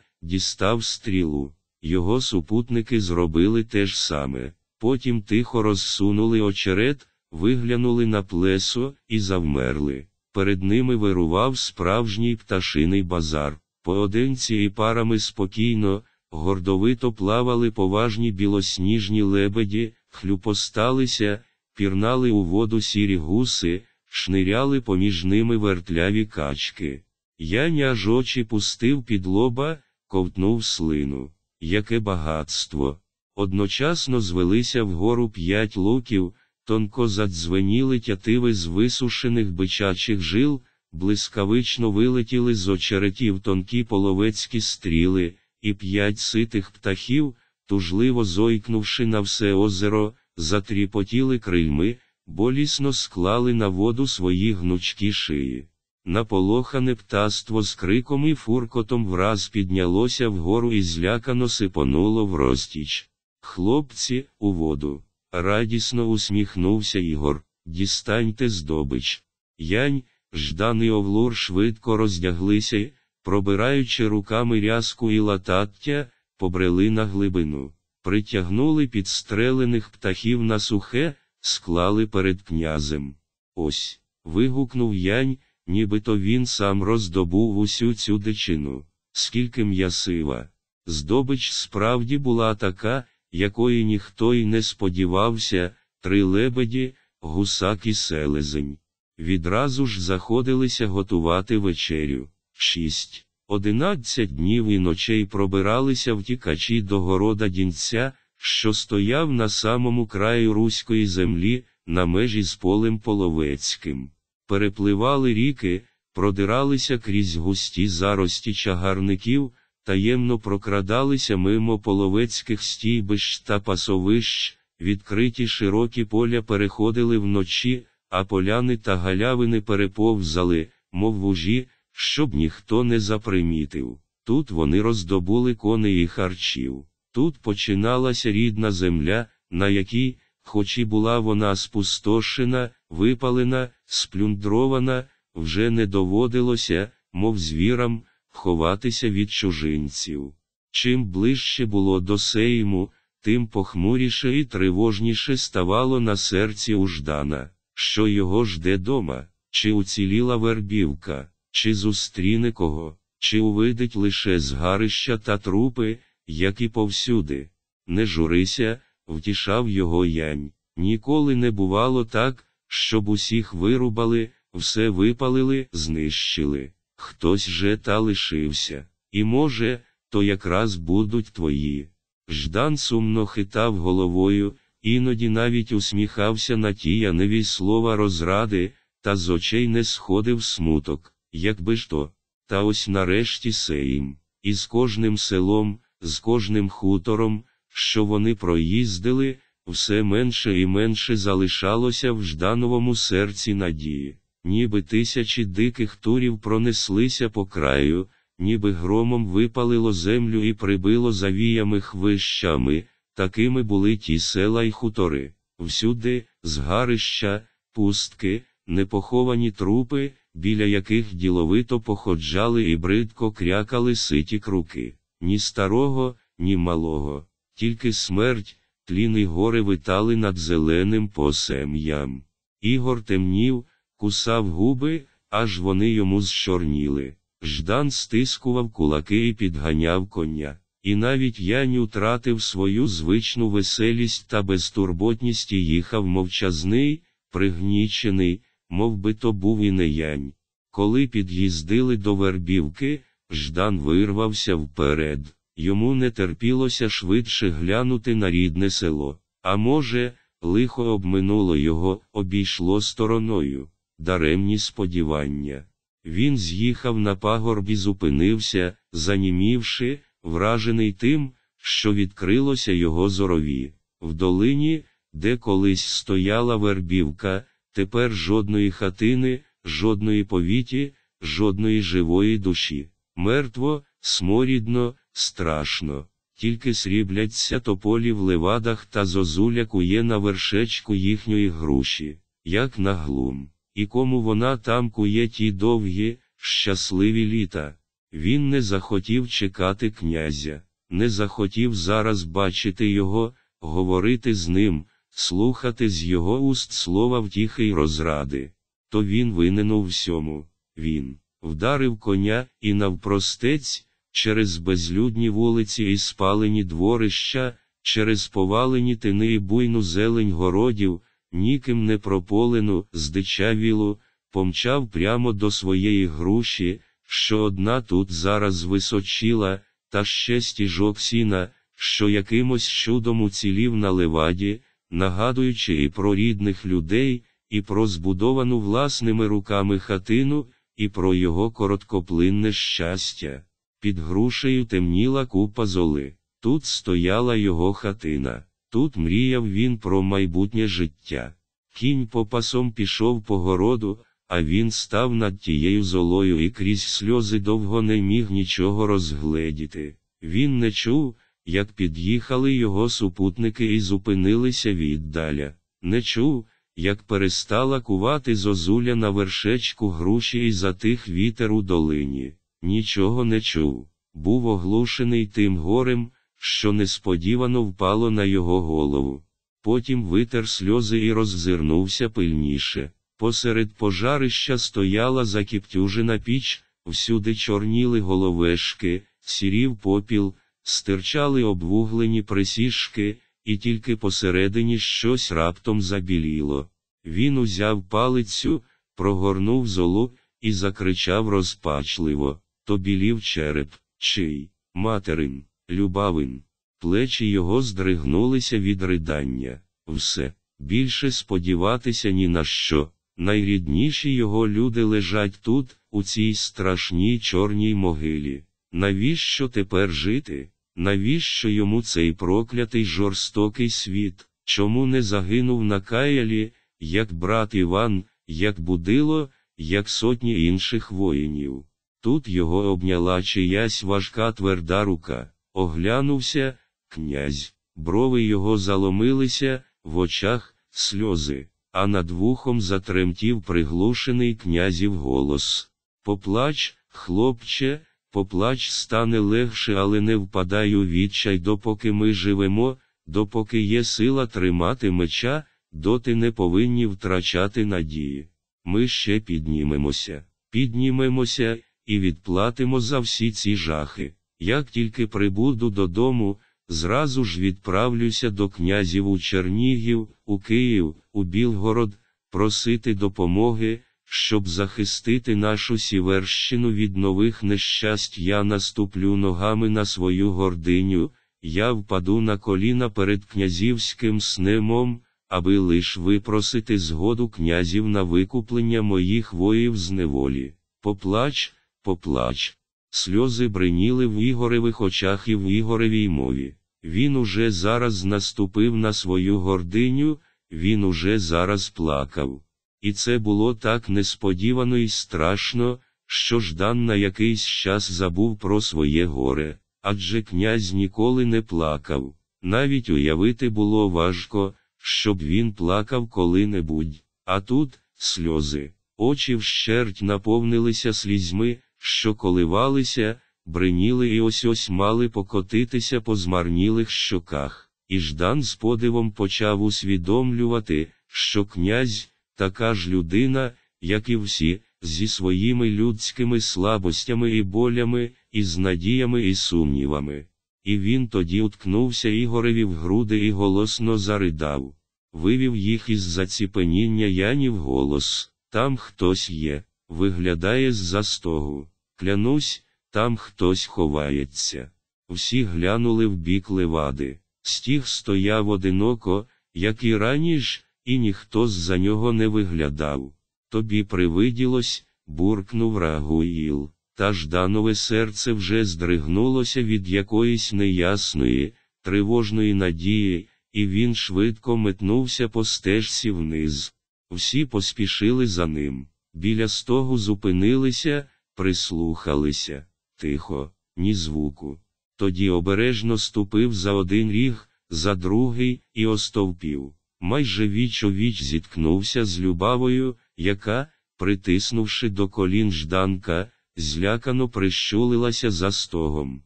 дістав стрілу. Його супутники зробили те ж саме. Потім тихо розсунули очерет, виглянули на плесо і завмерли. Перед ними вирував справжній пташиний базар. Поодинці і парами спокійно, гордовито плавали поважні білосніжні лебеді, хлюпосталися, пірнали у воду сірі гуси, шниряли поміж ними вертляві качки. Янь аж очі пустив під лоба, ковтнув слину. Яке багатство! Одночасно звелися вгору п'ять луків, тонко задзвеніли тятиви з висушених бичачих жил, блискавично вилетіли з очеретів тонкі половецькі стріли, і п'ять ситих птахів, тужливо зойкнувши на все озеро, затріпотіли крильми, болісно склали на воду свої гнучкі шиї. Наполохане птаство з криком і фуркотом враз піднялося вгору і злякано сипонуло в розтіч. Хлопці, у воду. Радісно усміхнувся Ігор. Дістаньте здобич. Янь, Ждан і Овлур швидко роздяглися, пробираючи руками рязку і латаття, побрели на глибину, притягнули підстрелених птахів на сухе, склали перед князем. Ось. вигукнув янь, нібито він сам роздобув усю цю дичину. Скільки м'ясива. Здобич справді була така, якої ніхто й не сподівався, три лебеді, гусак і селезень. Відразу ж заходилися готувати вечерю. Шість. Одинадцять днів і ночей пробиралися втікачі до города дінця, що стояв на самому краю руської землі, на межі з полем половецьким. Перепливали ріки, продиралися крізь густі зарості чагарників, таємно прокрадалися мимо половецьких стійбищ та пасовищ, відкриті широкі поля переходили вночі, а поляни та галявини переповзали, мов вужі, щоб ніхто не запримітив. Тут вони роздобули коней і харчів. Тут починалася рідна земля, на якій, хоч і була вона спустошена, випалена, сплюндрована, вже не доводилося, мов звірам, ховатися від чужинців. Чим ближче було до Сейму, тим похмуріше і тривожніше ставало на серці у Ждана, що його жде дома, чи уціліла вербівка, чи зустріне кого, чи увидить лише згарища та трупи, як і повсюди. Не журися, втішав його янь. Ніколи не бувало так, щоб усіх вирубали, все випалили, знищили. Хтось же та лишився, і може, то якраз будуть твої. Ждан сумно хитав головою, іноді навіть усміхався на ті яневі слова розради, та з очей не сходив смуток, якби ж то. Та ось нарешті сеїм, і з кожним селом, з кожним хутором, що вони проїздили, все менше і менше залишалося в Ждановому серці надії. Ніби тисячі диких турів пронеслися по краю, ніби громом випалило землю і прибило завіями хвищами, такими були ті села й хутори, всюди, згарища, пустки, непоховані трупи, біля яких діловито походжали і бридко крякали ситі круки, ні старого, ні малого, тільки смерть, тлін і гори витали над зеленим посем'ям. Ігор темнів, кусав губи, аж вони йому зчорніли. Ждан стискував кулаки і підганяв коня. І навіть янь утратив свою звичну веселість та безтурботність і їхав мовчазний, пригнічений, мов би то був і не янь. Коли під'їздили до вербівки, Ждан вирвався вперед. Йому не терпілося швидше глянути на рідне село. А може, лихо обминуло його, обійшло стороною даремні сподівання. Він з'їхав на пагорб і зупинився, занімівши, вражений тим, що відкрилося його зорові. В долині, де колись стояла вербівка, тепер жодної хатини, жодної повіті, жодної живої душі. Мертво, сморідно, страшно. тільки срібляться тополі в левадах та зозуля кує на вершечку їхньої груші, як на глум, і кому вона там кує ті довгі, щасливі літа. Він не захотів чекати князя, не захотів зараз бачити його, говорити з ним, слухати з його уст слова втіхи й розради. То він винен у всьому, він вдарив коня і навпростець, через безлюдні вулиці і спалені дворища, через повалені тини і буйну зелень городів, ніким не прополену, здичавілу, помчав прямо до своєї груші, що одна тут зараз височила, та ще стіжок сіна, що якимось чудом уцілів на леваді, нагадуючи і про рідних людей, і про збудовану власними руками хатину, і про його короткоплинне щастя. Під грушею темніла купа золи, тут стояла його хатина, тут мріяв він про майбутнє життя. Кінь попасом пішов по городу, а він став над тією золою і крізь сльози довго не міг нічого розгледіти. Він не чув, як під'їхали його супутники і зупинилися віддаля, не чув, як перестала кувати зозуля на вершечку груші і затих вітер у долині. Нічого не чув, був оглушений тим горем, що несподівано впало на його голову. Потім витер сльози і роззирнувся пильніше. Посеред пожарища стояла закіптюжена піч, всюди чорніли головешки, сірів попіл, стирчали обвуглені присіжки, і тільки посередині щось раптом забіліло. Він узяв палицю, прогорнув золу і закричав розпачливо то білів череп, чий, материн, любавин. Плечі його здригнулися від ридання. Все, більше сподіватися ні на що. Найрідніші його люди лежать тут, у цій страшній чорній могилі. Навіщо тепер жити? Навіщо йому цей проклятий жорстокий світ? Чому не загинув на каялі, як брат Іван, як будило, як сотні інших воїнів? Тут його обняла чиясь важка тверда рука, оглянувся, князь, брови його заломилися, в очах сльози, а над вухом затремтів приглушений князів голос. Поплач, хлопче, поплач стане легше, але не впадай у відчай, допоки ми живемо, допоки є сила тримати меча, доти не повинні втрачати надії. Ми ще піднімемося, піднімемося і відплатимо за всі ці жахи. Як тільки прибуду додому, зразу ж відправлюся до князів у Чернігів, у Київ, у Білгород, просити допомоги, щоб захистити нашу сіверщину від нових нещасть. Я наступлю ногами на свою гординю, я впаду на коліна перед князівським снемом, аби лиш випросити згоду князів на викуплення моїх воїв з неволі. Поплач, поплач. Сльози бриніли в Ігоревих очах і в Ігоревій мові. Він уже зараз наступив на свою гординю, він уже зараз плакав. І це було так несподівано і страшно, що Ждан на якийсь час забув про своє горе, адже князь ніколи не плакав. Навіть уявити було важко, щоб він плакав коли-небудь. А тут сльози, очі вщерть наповнилися слізьми, що коливалися, бриніли і ось ось мали покотитися по змарнілих щоках, і Ждан з подивом почав усвідомлювати, що князь, така ж людина, як і всі, зі своїми людськими слабостями і болями, і з надіями і сумнівами. І він тоді уткнувся Ігореві в груди і голосно заридав. Вивів їх із заціпеніння Янів голос там хтось є, виглядає з за стогу. Клянусь, там хтось ховається. Всі глянули в бік левади. Стіг стояв одиноко, як і раніше, і ніхто з-за нього не виглядав. Тобі привиділось, буркнув Рагуїл. Та Жданове серце вже здригнулося від якоїсь неясної, тривожної надії, і він швидко метнувся по стежці вниз. Всі поспішили за ним. Біля стогу зупинилися, прислухалися. Тихо, ні звуку. тоді обережно ступив за один ріг, за другий і остовпів. Майже віч у віч зіткнувся з Любавою, яка, притиснувши до колін жданка, злякано прищулилася за стогом.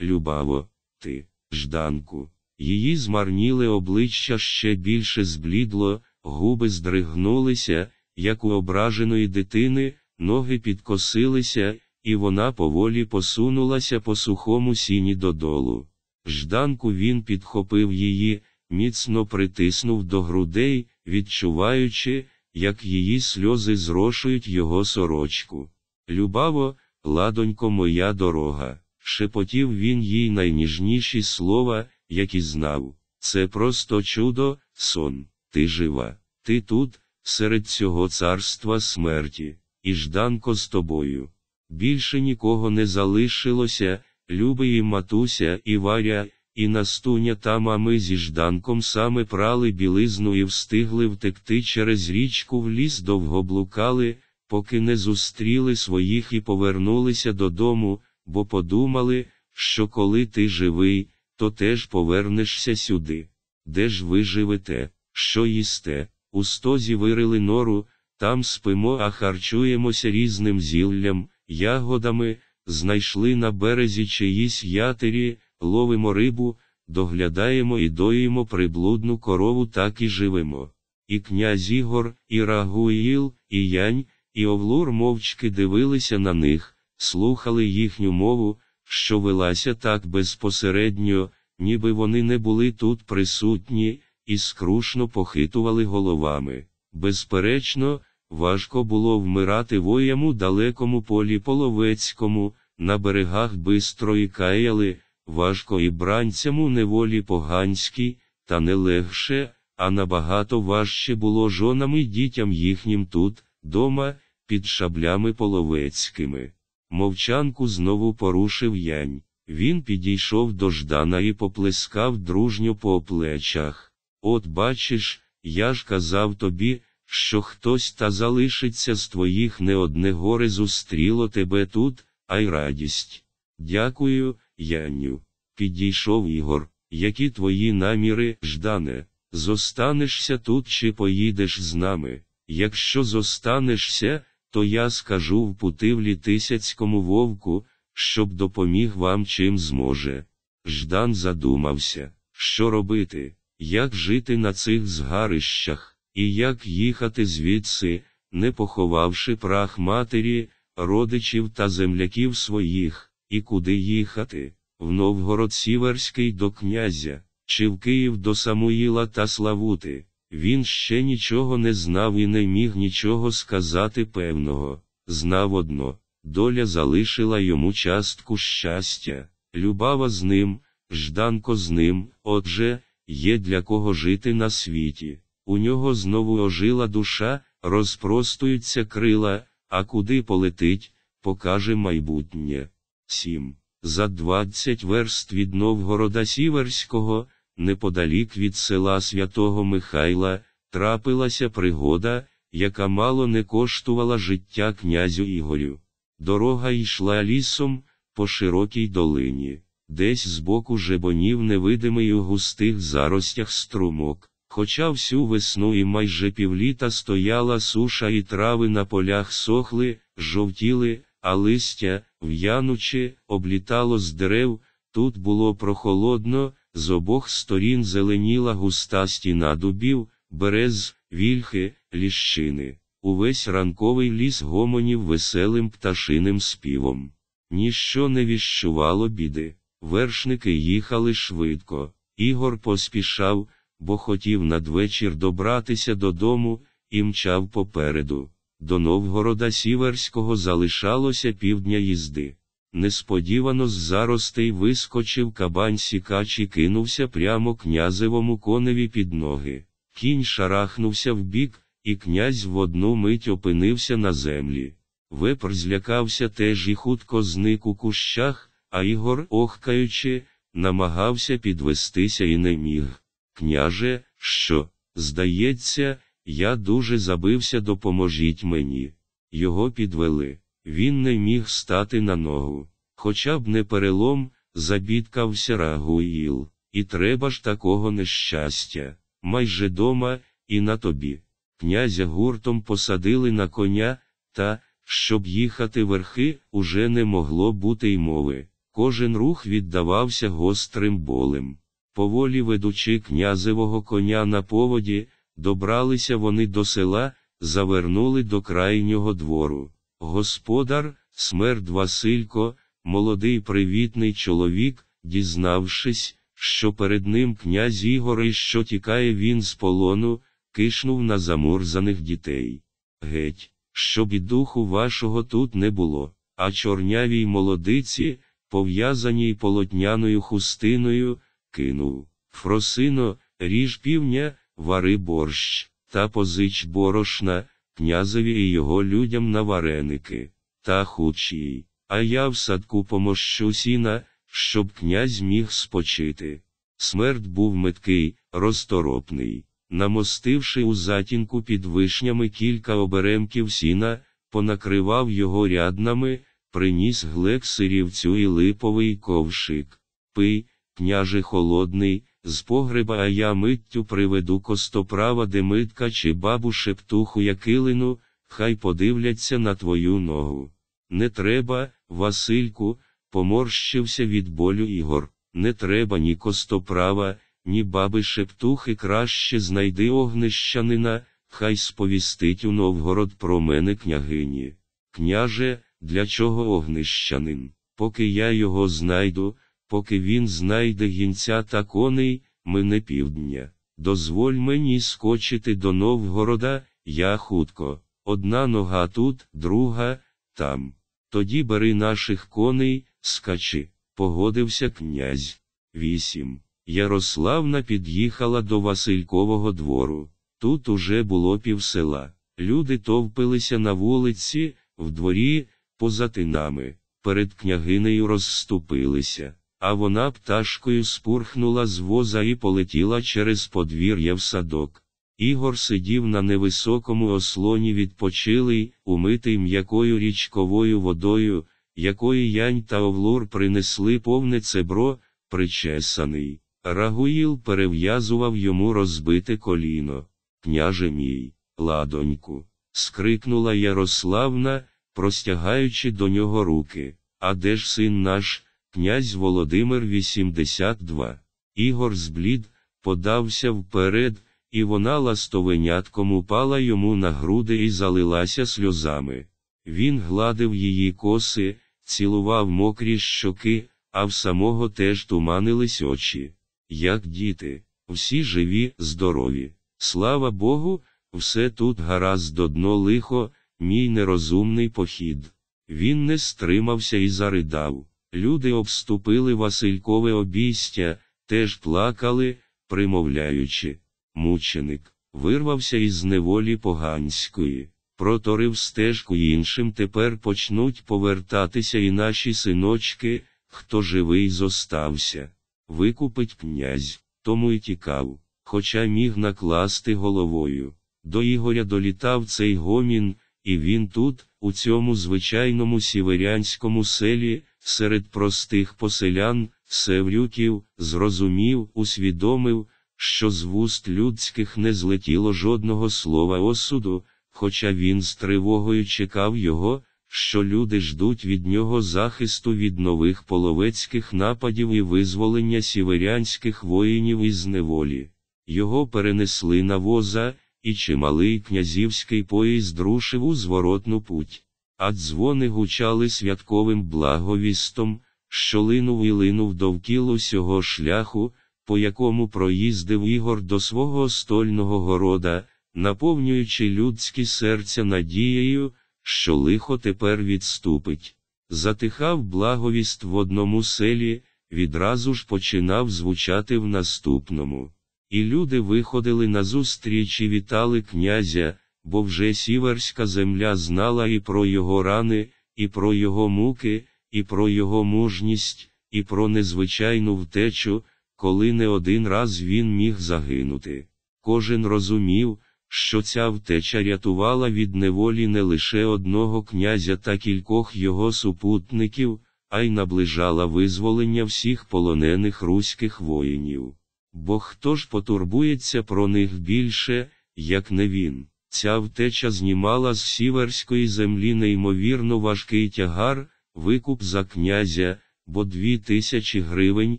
Любаво, ти, жданку. Її змарніле обличчя ще більше зблідло, губи здригнулися, як у ображеної дитини, ноги підкосилися, і вона поволі посунулася по сухому сіні додолу. Жданку він підхопив її, міцно притиснув до грудей, відчуваючи, як її сльози зрошують його сорочку. Любаво, ладонько, моя дорога, шепотів він їй найніжніші слова, які знав. Це просто чудо, сон, ти жива, ти тут, серед цього царства смерті, і жданко з тобою. Більше нікого не залишилося, Люби і матуся, і Варя, і Настуня та мами зі жданком саме прали білизну і встигли втекти через річку в ліс довго блукали, поки не зустріли своїх і повернулися додому, бо подумали, що коли ти живий, то теж повернешся сюди. Де ж ви живете, що їсте? У стозі вирили нору, там спимо, а харчуємося різним зіллям, ягодами, знайшли на березі чиїсь ятері, ловимо рибу, доглядаємо і доїмо приблудну корову, так і живемо. І князь Ігор, і Рагуїл, і Янь, і Овлур мовчки дивилися на них, слухали їхню мову, що велася так безпосередньо, ніби вони не були тут присутні, і скрушно похитували головами. Безперечно, важко було вмирати воєму далекому полі половецькому, на берегах бистрої каяли, важко і бранцям у неволі поганській, та не легше, а набагато важче було жонам і дітям їхнім тут, дома, під шаблями половецькими. Мовчанку знову порушив янь. Він підійшов до Ждана і поплескав дружньо по плечах. От бачиш, я ж казав тобі, що хтось та залишиться з твоїх не одне горе зустріло тебе тут, а й радість. Дякую, Яню. Підійшов Ігор. Які твої наміри, Ждане? Зостанешся тут чи поїдеш з нами? Якщо зостанешся, то я скажу в путивлі тисяцькому вовку, щоб допоміг вам чим зможе. Ждан задумався, що робити, як жити на цих згарищах, і як їхати звідси, не поховавши прах матері, родичів та земляків своїх, і куди їхати, в Новгород Сіверський до князя, чи в Київ до Самуїла та Славути. Він ще нічого не знав і не міг нічого сказати певного, знав одно. Доля залишила йому частку щастя, любава з ним, жданко з ним, отже, є для кого жити на світі. У нього знову ожила душа, розпростуються крила, а куди полетить, покаже майбутнє. 7. За двадцять верст від Новгорода Сіверського, неподалік від села Святого Михайла, трапилася пригода, яка мало не коштувала життя князю Ігорю. Дорога йшла лісом, по широкій долині, десь збоку жебонів невидимий у густих заростях струмок. Хоча всю весну і майже півліта стояла суша і трави на полях сохли, жовтіли, а листя, в'янучи, облітало з дерев, тут було прохолодно, з обох сторін зеленіла густа стіна дубів, берез, вільхи, ліщини. Увесь ранковий ліс гомонів веселим пташиним співом. Ніщо не віщувало біди. Вершники їхали швидко. Ігор поспішав, бо хотів надвечір добратися додому, і мчав попереду. До Новгорода Сіверського залишалося півдня їзди. Несподівано з заростей вискочив кабань сікач і кинувся прямо князевому коневі під ноги. Кінь шарахнувся вбік, і князь в одну мить опинився на землі. Вепр злякався теж і хутко зник у кущах, а Ігор, охкаючи, намагався підвестися і не міг. Княже, що, здається, я дуже забився, допоможіть мені. Його підвели. Він не міг стати на ногу. Хоча б не перелом, забідкався Рагуїл. І треба ж такого нещастя. Майже дома, і на тобі. Князя гуртом посадили на коня, та, щоб їхати верхи, уже не могло бути й мови. Кожен рух віддавався гострим болем. Поволі ведучи князевого коня на поводі, добралися вони до села, завернули до крайнього двору. Господар, смерть Василько, молодий привітний чоловік, дізнавшись, що перед ним князь Ігор що тікає він з полону, кишнув на замурзаних дітей. Геть, щоб і духу вашого тут не було, а чорнявій молодиці, пов'язаній полотняною хустиною, кинув Фросино, ріж півня, вари борщ, та позич борошна, князеві і його людям на вареники, та хучій, а я в садку помощу сіна, щоб князь міг спочити. Смерть був меткий, розторопний. Намостивши у затінку під вишнями кілька оберемків сіна, понакривав його ряднами, приніс глек сирівцю і липовий ковшик. Пий, княже холодний, з погреба, а я миттю приведу костоправа Демитка чи бабу шептуху Якилину, хай подивляться на твою ногу. Не треба, Васильку, поморщився від болю Ігор, не треба ні костоправа, ні баби шептухи краще знайди огнищанина, хай сповістить у Новгород про мене княгині. Княже, для чого огнищанин? Поки я його знайду, поки він знайде гінця та коней, мине півдня. Дозволь мені скочити до Новгорода, я хутко. Одна нога тут, друга там. Тоді бери наших коней, скачи, погодився князь. Вісім. Ярославна під'їхала до Василькового двору. Тут уже було півсела. Люди товпилися на вулиці, в дворі, поза тинами. Перед княгинею розступилися, а вона пташкою спурхнула з воза і полетіла через подвір'я в садок. Ігор сидів на невисокому ослоні відпочилий, умитий м'якою річковою водою, якої янь та овлур принесли повне цебро, причесаний. Рагуїл перев'язував йому розбите коліно. Княже мій, ладоньку, скрикнула Ярославна, простягаючи до нього руки. А де ж син наш, князь Володимир 82. Ігор зблід, подався вперед, і вона ластовенятком упала йому на груди і залилася сльозами. Він гладив її коси, цілував мокрі щоки, а в самого теж туманились очі. Як діти, всі живі, здорові. Слава Богу, все тут гаразд до дно лихо, мій нерозумний похід. Він не стримався і заридав. Люди обступили Василькове обійстя, теж плакали, примовляючи. Мученик вирвався із неволі поганської, проторив стежку іншим. Тепер почнуть повертатися і наші синочки, хто живий зостався. Викупить князь, тому й тікав, хоча міг накласти головою. До Ігоря долітав цей гомін, і він тут, у цьому звичайному сіверянському селі, серед простих поселян, севрюків, зрозумів, усвідомив, що з вуст людських не злетіло жодного слова осуду, хоча він з тривогою чекав його, що люди ждуть від нього захисту від нових половецьких нападів і визволення сіверянських воїнів із неволі. Його перенесли на воза, і чималий князівський поїзд рушив у зворотну путь, а дзвони гучали святковим благовістом, що линув і линув довкіл усього шляху, по якому проїздив Ігор до свого стольного города, наповнюючи людські серця надією, що лихо тепер відступить. Затихав благовіст в одному селі, відразу ж починав звучати в наступному. І люди виходили назустріч і вітали князя, бо вже сіверська земля знала і про його рани, і про його муки, і про його мужність, і про незвичайну втечу, коли не один раз він міг загинути. Кожен розумів, що ця втеча рятувала від неволі не лише одного князя та кількох його супутників, а й наближала визволення всіх полонених руських воїнів. Бо хто ж потурбується про них більше, як не він? Ця втеча знімала з сіверської землі неймовірно важкий тягар, викуп за князя, бо дві тисячі гривень,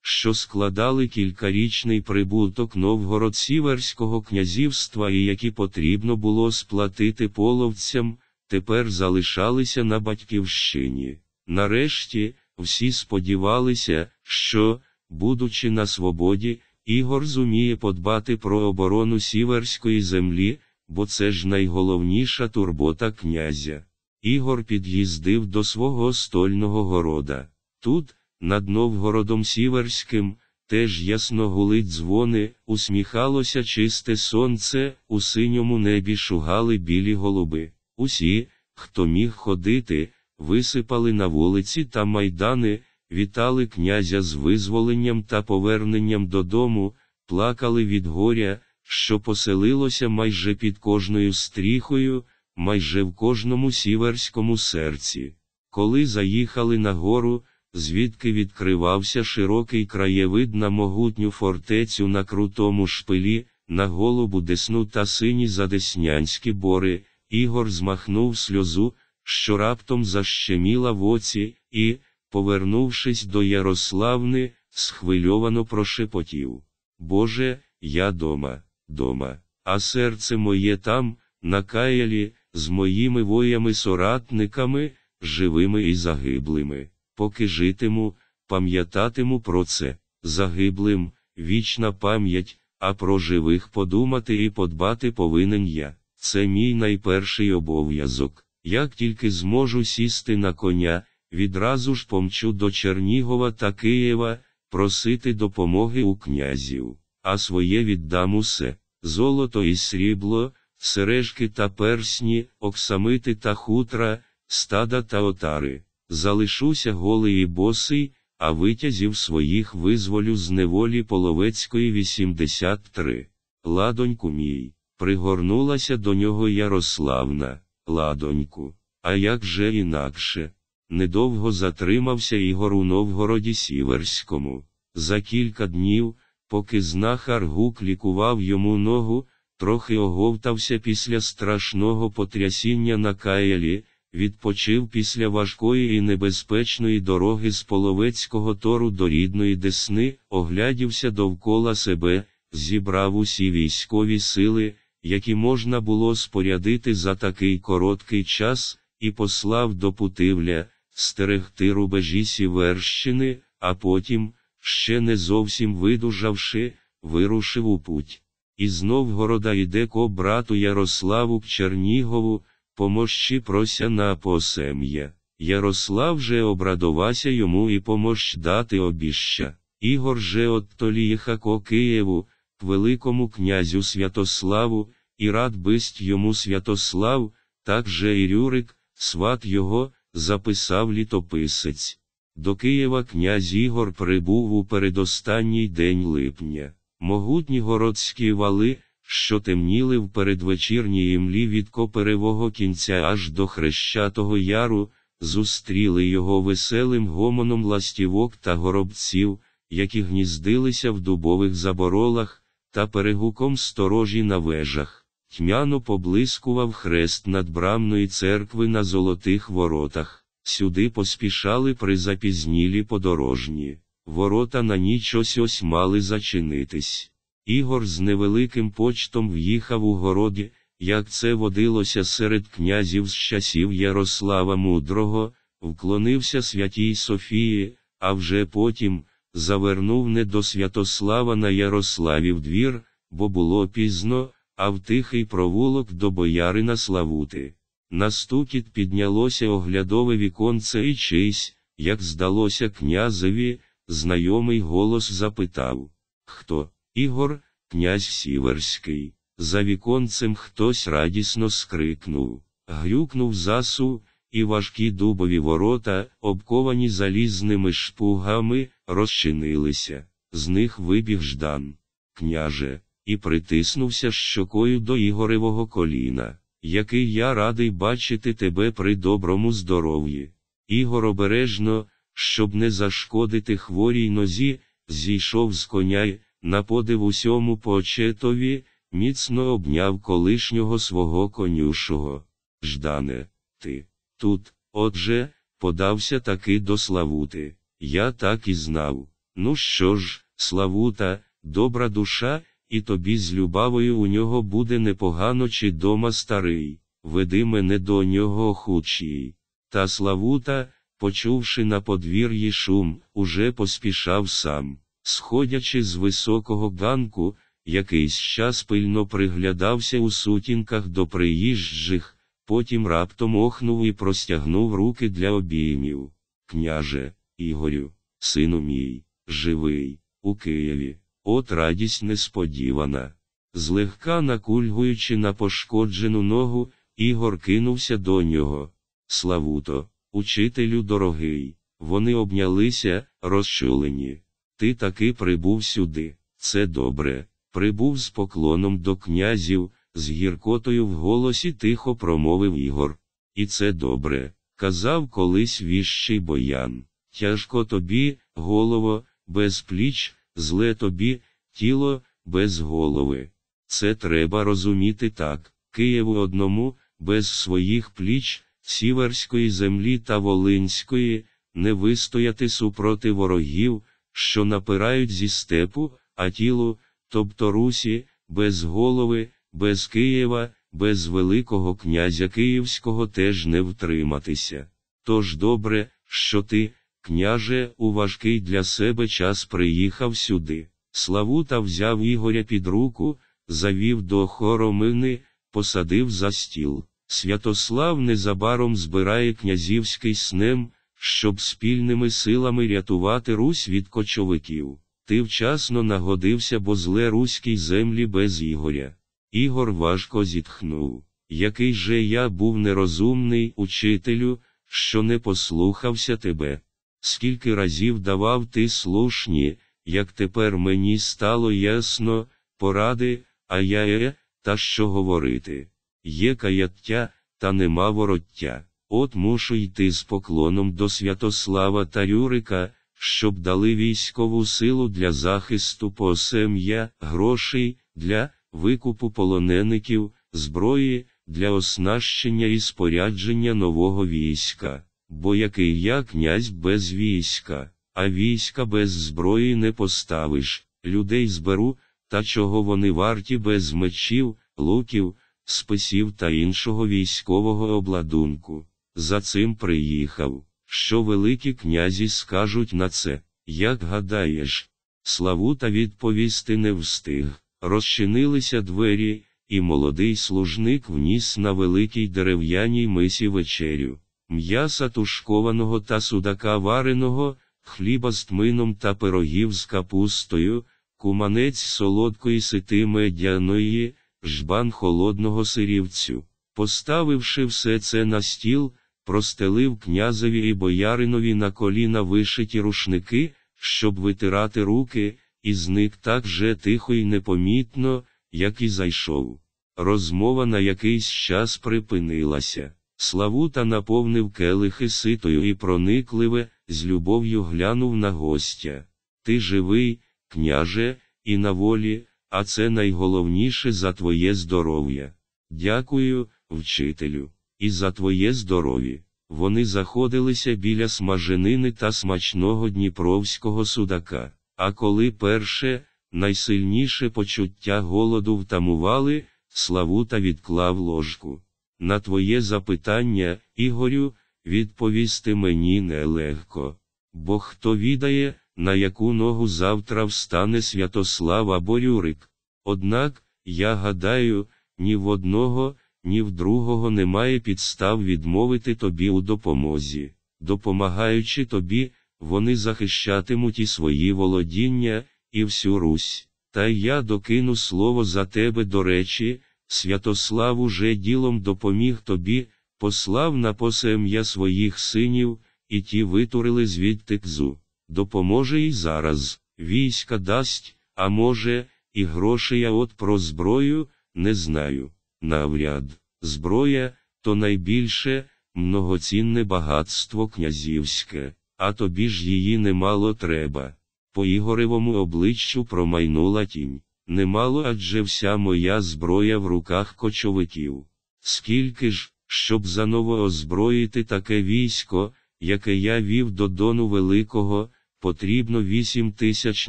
що складали кількарічний прибуток Новгород-Сіверського князівства і які потрібно було сплатити половцям, тепер залишалися на батьківщині. Нарешті, всі сподівалися, що, будучи на свободі, Ігор зуміє подбати про оборону сіверської землі, бо це ж найголовніша турбота князя. Ігор під'їздив до свого стольного города. Тут, над Новгородом Сіверським, теж ясно гули дзвони, усміхалося чисте сонце, у синьому небі шугали білі голуби. Усі, хто міг ходити, висипали на вулиці та майдани, вітали князя з визволенням та поверненням додому, плакали від горя, що поселилося майже під кожною стріхою, майже в кожному сіверському серці. Коли заїхали на гору, звідки відкривався широкий краєвид на могутню фортецю на крутому шпилі, на голубу десну та сині задеснянські бори, Ігор змахнув сльозу, що раптом защеміла в оці, і, повернувшись до Ярославни, схвильовано прошепотів. Боже, я дома, дома, а серце моє там, на каялі, з моїми воями-соратниками, живими і загиблими. Поки житиму, пам'ятатиму про це, загиблим, вічна пам'ять, а про живих подумати і подбати повинен я. Це мій найперший обов'язок. Як тільки зможу сісти на коня, відразу ж помчу до Чернігова та Києва, просити допомоги у князів, а своє віддам усе золото і срібло, сережки та персні, оксамити та хутра, стада та отари. Залишуся голий і босий, а витязів своїх визволю з неволі Половецької 83. Ладоньку мій, пригорнулася до нього Ярославна, ладоньку, а як же інакше? Недовго затримався Ігор у Новгороді Сіверському. За кілька днів, поки знахар гук лікував йому ногу, трохи оговтався після страшного потрясіння на каялі, відпочив після важкої і небезпечної дороги з Половецького тору до рідної Десни, оглядівся довкола себе, зібрав усі військові сили, які можна було спорядити за такий короткий час, і послав до Путивля, стерегти рубежі Сіверщини, а потім, ще не зовсім видужавши, вирушив у путь. Із Новгорода йде ко брату Ярославу к Чернігову, помощі прося на посем'я. Ярослав же обрадувався йому і помощ дати обіща. Ігор же оттоліха ко Києву, к Великому князю Святославу, і рад бисть йому Святослав, так же і Рюрик, сват його, записав літописець. До Києва князь Ігор прибув у передостанній день липня. Могутні городські вали, що темніли в передвечірній імлі від коперевого кінця аж до Хрещатого Яру, зустріли його веселим гомоном ластівок та горобців, які гніздилися в дубових заборолах, та перегуком сторожі на вежах. Тьмяно поблискував хрест над брамної церкви на золотих воротах. Сюди поспішали призапізнілі подорожні. Ворота на ніч ось ось мали зачинитись. Ігор з невеликим почтом в'їхав у городі, як це водилося серед князів з часів Ярослава Мудрого, вклонився святій Софії, а вже потім завернув не до Святослава на Ярославів двір, бо було пізно, а в тихий провулок до боярина Славути. На стукіт піднялося оглядове віконце і чийсь, як здалося князеві, знайомий голос запитав Хто? Ігор, князь Сіверський. За віконцем хтось радісно скрикнув, грюкнув засу, і важкі дубові ворота, обковані залізними шпугами, розчинилися. З них вибіг Ждан, княже, і притиснувся щокою до Ігоревого коліна, який я радий бачити тебе при доброму здоров'ї. Ігор обережно, щоб не зашкодити хворій нозі, зійшов з коня й, на подив усьому почетові, міцно обняв колишнього свого конюшого. Ждане, ти тут, отже, подався таки до Славути. Я так і знав. Ну що ж, Славута, добра душа, і тобі з любавою у нього буде непогано чи дома старий, веди мене до нього охучій. Та Славута, почувши на подвір'ї шум, уже поспішав сам, сходячи з високого ганку, якийсь час пильно приглядався у сутінках до приїжджих, потім раптом охнув і простягнув руки для обіймів. Княже, Ігорю, сину мій, живий, у Києві, от радість несподівана. Злегка накульгуючи на пошкоджену ногу, Ігор кинувся до нього. Славуто, учителю дорогий, вони обнялися, розчулені. Ти таки прибув сюди, це добре. Прибув з поклоном до князів, з гіркотою в голосі тихо промовив Ігор. І це добре, казав колись віщий боян. Тяжко тобі, голово, без пліч, зле тобі, тіло, без голови. Це треба розуміти так. Києву одному, без своїх пліч, сіверської землі та волинської, не вистояти супроти ворогів, що напирають зі степу, а тілу, тобто Русі, без голови, без Києва, без Великого князя Київського теж не втриматися. Тож добре, що ти, княже, у важкий для себе час приїхав сюди. Славута взяв Ігоря під руку, завів до хоромини, посадив за стіл. Святослав незабаром збирає князівський снем, щоб спільними силами рятувати Русь від кочовиків. Ти вчасно нагодився, бо зле руській землі без Ігоря. Ігор важко зітхнув. Який же я був нерозумний учителю, що не послухався тебе. Скільки разів давав ти слушні, як тепер мені стало ясно, поради, а я е, та що говорити. Є каяття, та нема вороття. От мушу йти з поклоном до Святослава та Юрика, щоб дали військову силу для захисту посем'я, грошей, для викупу полонеників, зброї, для оснащення і спорядження нового війська. Бо який я князь без війська, а війська без зброї не поставиш, людей зберу, та чого вони варті без мечів, луків, списів та іншого військового обладунку. За цим приїхав. Що великі князі скажуть на це, як гадаєш? Славута відповісти не встиг. Розчинилися двері, і молодий служник вніс на великій дерев'яній мисі вечерю, м'яса тушкованого та судака вареного, хліба з тмином та пирогів з капустою, куманець солодкої сити медяної, жбан холодного сирівцю. Поставивши все це на стіл, простелив князеві і бояринові на коліна вишиті рушники, щоб витирати руки, і зник так же тихо і непомітно, як і зайшов. Розмова на якийсь час припинилася. Славута наповнив келихи ситою і проникливе, з любов'ю глянув на гостя. Ти живий, княже, і на волі, а це найголовніше за твоє здоров'я. Дякую, вчителю і за твоє здоров'я. Вони заходилися біля смаженини та смачного дніпровського судака. А коли перше, найсильніше почуття голоду втамували, Славута відклав ложку. На твоє запитання, Ігорю, відповісти мені нелегко. Бо хто відає, на яку ногу завтра встане Святослав або Юрик. Однак, я гадаю, ні в одного, ні в другого немає підстав відмовити тобі у допомозі. Допомагаючи тобі, вони захищатимуть і свої володіння, і всю Русь. Та я докину слово за тебе до речі, Святослав уже ділом допоміг тобі, послав на посем'я своїх синів, і ті витурили звідти кзу. Допоможе й зараз, війська дасть, а може, і грошей я от про зброю, не знаю навряд, зброя то найбільше, многоцінне багатство князівське, а тобі ж її немало треба. По Ігоревому обличчю промайнула тінь. Немало адже вся моя зброя в руках кочовиків. Скільки ж, щоб заново озброїти таке військо, яке я вів до Дону Великого, потрібно вісім тисяч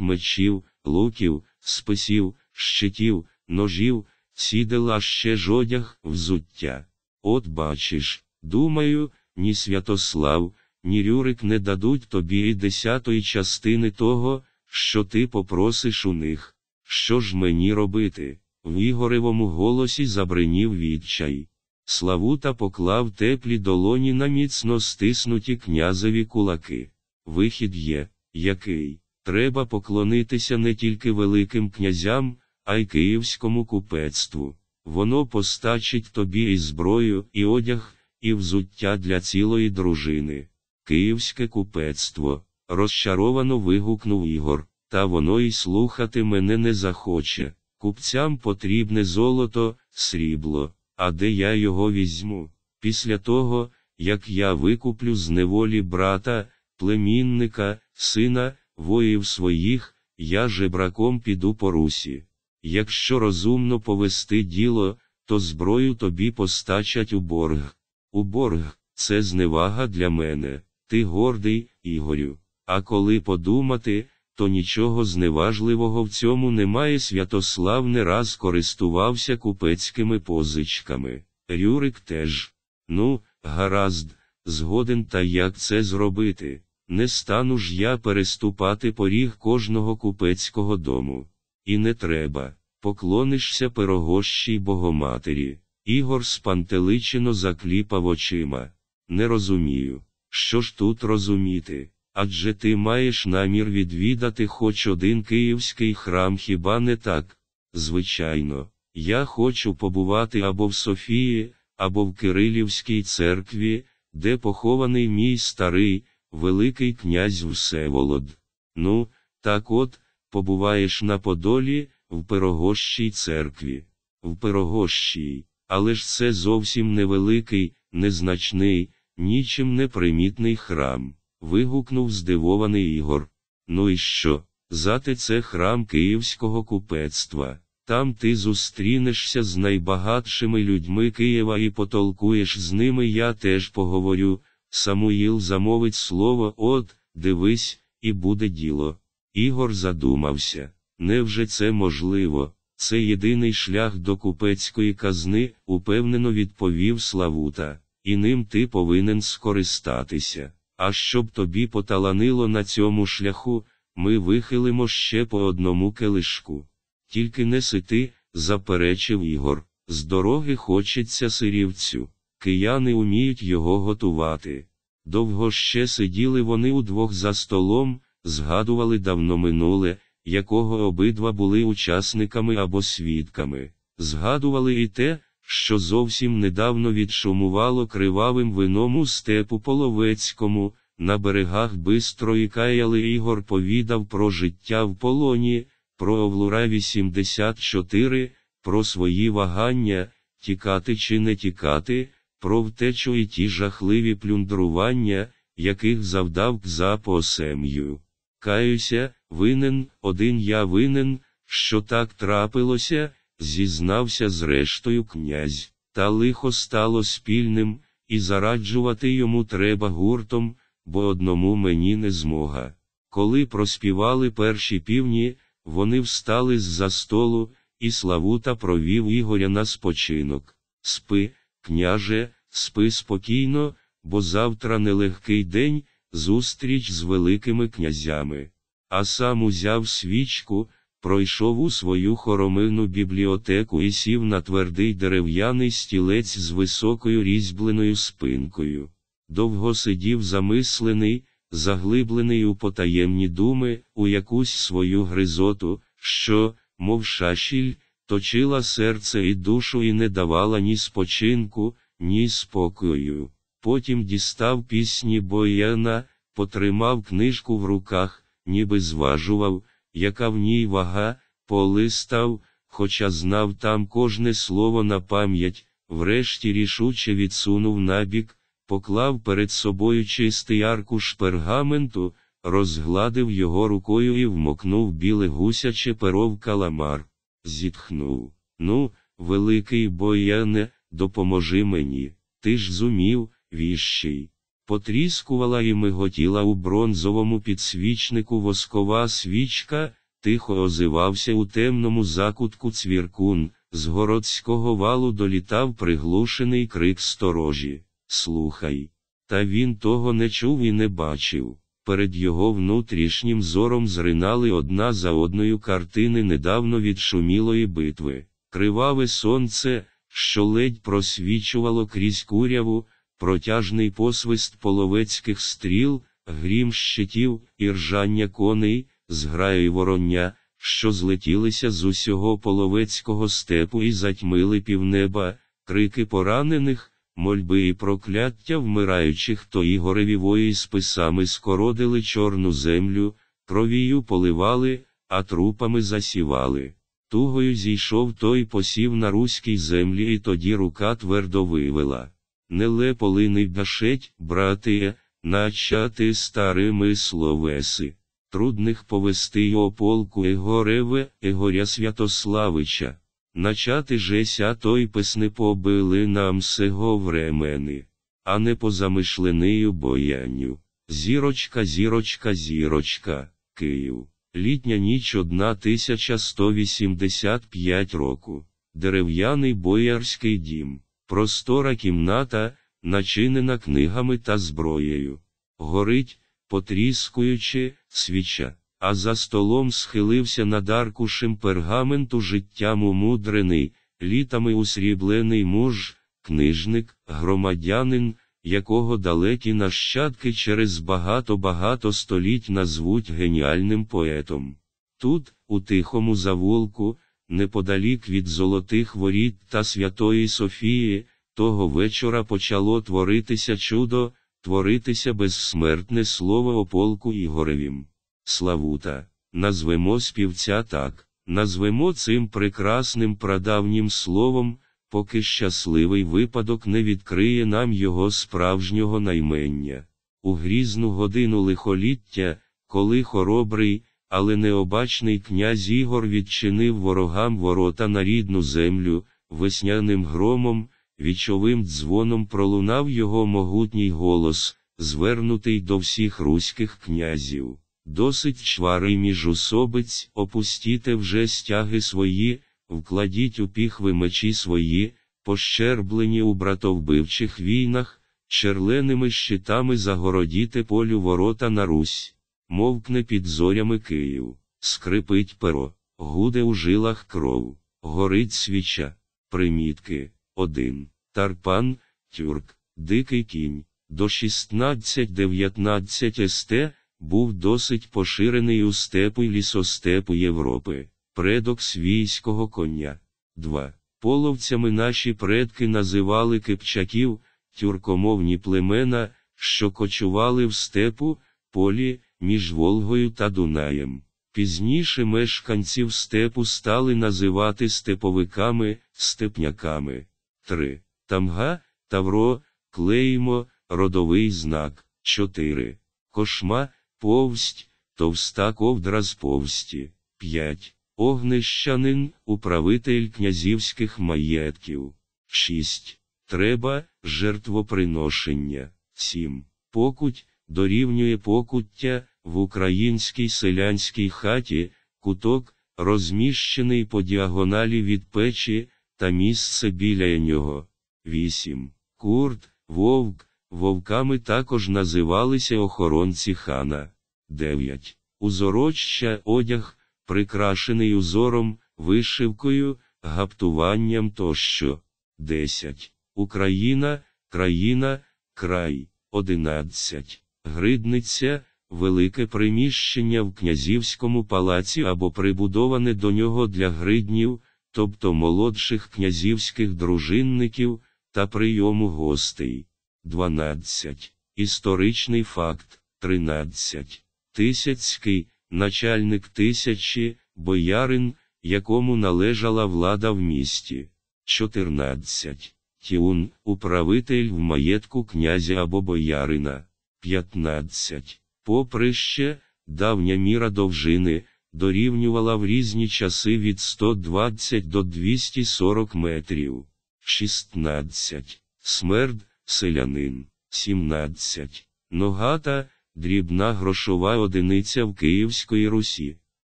мечів, луків, списів, щитів, ножів, сідела ще жодяг, взуття. От бачиш, думаю, ні Святослав, ні Рюрик не дадуть тобі і десятої частини того, що ти попросиш у них. Що ж мені робити? В Ігоревому голосі забринів відчай. Славута поклав теплі долоні на міцно стиснуті князеві кулаки. Вихід є, який треба поклонитися не тільки великим князям, а й київському купецтву. Воно постачить тобі і зброю, і одяг, і взуття для цілої дружини. Київське купецтво, розчаровано вигукнув Ігор, та воно й слухати мене не захоче. Купцям потрібне золото, срібло, а де я його візьму? Після того, як я викуплю з неволі брата, племінника, сина, воїв своїх, я жебраком піду по русі. Якщо розумно повести діло, то зброю тобі постачать у борг. У борг, це зневага для мене, ти гордий, Ігорю. А коли подумати, то нічого зневажливого в цьому немає. Святослав не раз користувався купецькими позичками. Рюрик теж. Ну, гаразд, згоден та як це зробити. Не стану ж я переступати поріг кожного купецького дому. І не треба, поклонишся пирогощій Богоматері. Ігор спантеличено закліпав очима. Не розумію, що ж тут розуміти, адже ти маєш намір відвідати хоч один київський храм, хіба не так? Звичайно, я хочу побувати або в Софії, або в Кирилівській церкві, де похований мій старий, Великий князь Всеволод. Ну, так от, побуваєш на Подолі, в Пирогощій церкві, в Пирогощій, але ж це зовсім невеликий, незначний, нічим не примітний храм. Вигукнув здивований Ігор. Ну і що? Зате це храм київського купецтва. Там ти зустрінешся з найбагатшими людьми Києва і потолкуєш з ними, я теж поговорю. Самуїл замовить слово от, дивись, і буде діло. Ігор задумався. Невже це можливо? Це єдиний шлях до купецької казни, упевнено відповів Славута, і ним ти повинен скористатися. А щоб тобі поталанило на цьому шляху, ми вихилимо ще по одному келишку. Тільки не сити, заперечив Ігор, з дороги хочеться сирівцю. Кияни уміють його готувати. Довго ще сиділи вони удвох за столом, згадували давно минуле, якого обидва були учасниками або свідками. Згадували і те, що зовсім недавно відшумувало кривавим вином у степу Половецькому, на берегах бистрої каяли Ігор повідав про життя в полоні, про Овлура 84, про свої вагання, тікати чи не тікати про втечу і ті жахливі плюндрування, яких завдав Кзапо сем'ю. Каюся, винен, один я винен, що так трапилося, зізнався зрештою князь, та лихо стало спільним, і зараджувати йому треба гуртом, бо одному мені не змога. Коли проспівали перші півні, вони встали з за столу, і Славута провів Ігоря на спочинок. Спи, Княже, спи спокійно, бо завтра нелегкий день, зустріч з великими князями. А сам узяв свічку, пройшов у свою хоромивну бібліотеку і сів на твердий дерев'яний стілець з високою різьбленою спинкою. Довго сидів замислений, заглиблений у потаємні думи, у якусь свою гризоту, що, мов шашіль, точила серце і душу і не давала ні спочинку, ні спокою. Потім дістав пісні Бояна, потримав книжку в руках, ніби зважував, яка в ній вага, полистав, хоча знав там кожне слово на пам'ять, врешті рішуче відсунув набік, поклав перед собою чистий аркуш пергаменту, розгладив його рукою і вмокнув біле гусяче перо в каламар. Зітхнув. Ну, великий бояне, допоможи мені. Ти ж зумів, віщий. Потріскувала і миготіла у бронзовому підсвічнику воскова свічка, тихо озивався у темному закутку цвіркун, з городського валу долітав приглушений крик сторожі. Слухай. Та він того не чув і не бачив. Перед його внутрішнім зором зринали одна за одною картини недавно відшумілої битви. Криваве сонце, що ледь просвічувало крізь куряву, протяжний посвист половецьких стріл, грім щитів і ржання коней, зграя й вороння, що злетілися з усього половецького степу і затьмили півнеба, крики поранених, мольби і прокляття вмираючих то і горевівої списами скородили чорну землю, кровію поливали, а трупами засівали. Тугою зійшов той посів на руській землі, і тоді рука твердо вивела. Не леполини дашеть, братиє, начати старими словеси. Трудних повести його полку Егореве, Егоря Святославича. Начати жеся той писни побили нам сего времени, а не позамишлению боянню. Зірочка, зірочка, зірочка, Київ. Літня ніч 1185 року. Дерев'яний боярський дім. Простора кімната, начинена книгами та зброєю. Горить, потріскуючи, свіча, а за столом схилився над аркушем пергаменту життям умудрений, літами усріблений муж, книжник, громадянин, якого далекі нащадки через багато-багато століть назвуть геніальним поетом. Тут, у тихому завулку, неподалік від золотих воріт та Святої Софії, того вечора почало творитися чудо, творитися безсмертне слово о полку Ігоревім. Славута, назвемо співця так, назвемо цим прекрасним прадавнім словом, поки щасливий випадок не відкриє нам його справжнього наймення. У грізну годину лихоліття, коли хоробрий, але необачний князь Ігор відчинив ворогам ворота на рідну землю, весняним громом, вічовим дзвоном пролунав його могутній голос, звернутий до всіх руських князів. Досить чвари міжусобиць, опустіте вже стяги свої, вкладіть у піхви мечі свої, пощерблені у братовбивчих війнах, черленими щитами загородіте полю ворота на Русь. Мовкне під зорями Київ, скрипить перо, гуде у жилах кров, горить свіча, примітки, один, тарпан, тюрк, дикий кінь, до 16-19 ст, був досить поширений у степу й лісостепу Європи, предок свійського коня. 2. Половцями наші предки називали кипчаків, тюркомовні племена, що кочували в степу, полі, між Волгою та Дунаєм. Пізніше мешканців степу стали називати степовиками, степняками. 3. Тамга, Тавро, клеймо, родовий знак. 4. Кошма, повсть, товста ковдра з повсті. 5. Огнищанин, управитель князівських маєтків. 6. Треба, жертвоприношення. 7. Покуть, дорівнює покуття, в українській селянській хаті, куток, розміщений по діагоналі від печі, та місце біля нього. 8. Курт, вовк, вовками також називалися охоронці хана. 9. Узороччя одяг, прикрашений узором, вишивкою, гаптуванням тощо. 10. Україна, країна, край. 11. Гридниця, велике приміщення в князівському палаці або прибудоване до нього для гриднів, тобто молодших князівських дружинників, та прийому гостей. 12. Історичний факт. 13. Тисяцький, начальник тисячі, боярин, якому належала влада в місті. 14. Тіун, управитель в маєтку князя або боярина. 15. Поприще, давня міра довжини, дорівнювала в різні часи від 120 до 240 метрів. 16. Смерд, селянин. 17. Ногата, дрібна грошова одиниця в Київської Русі.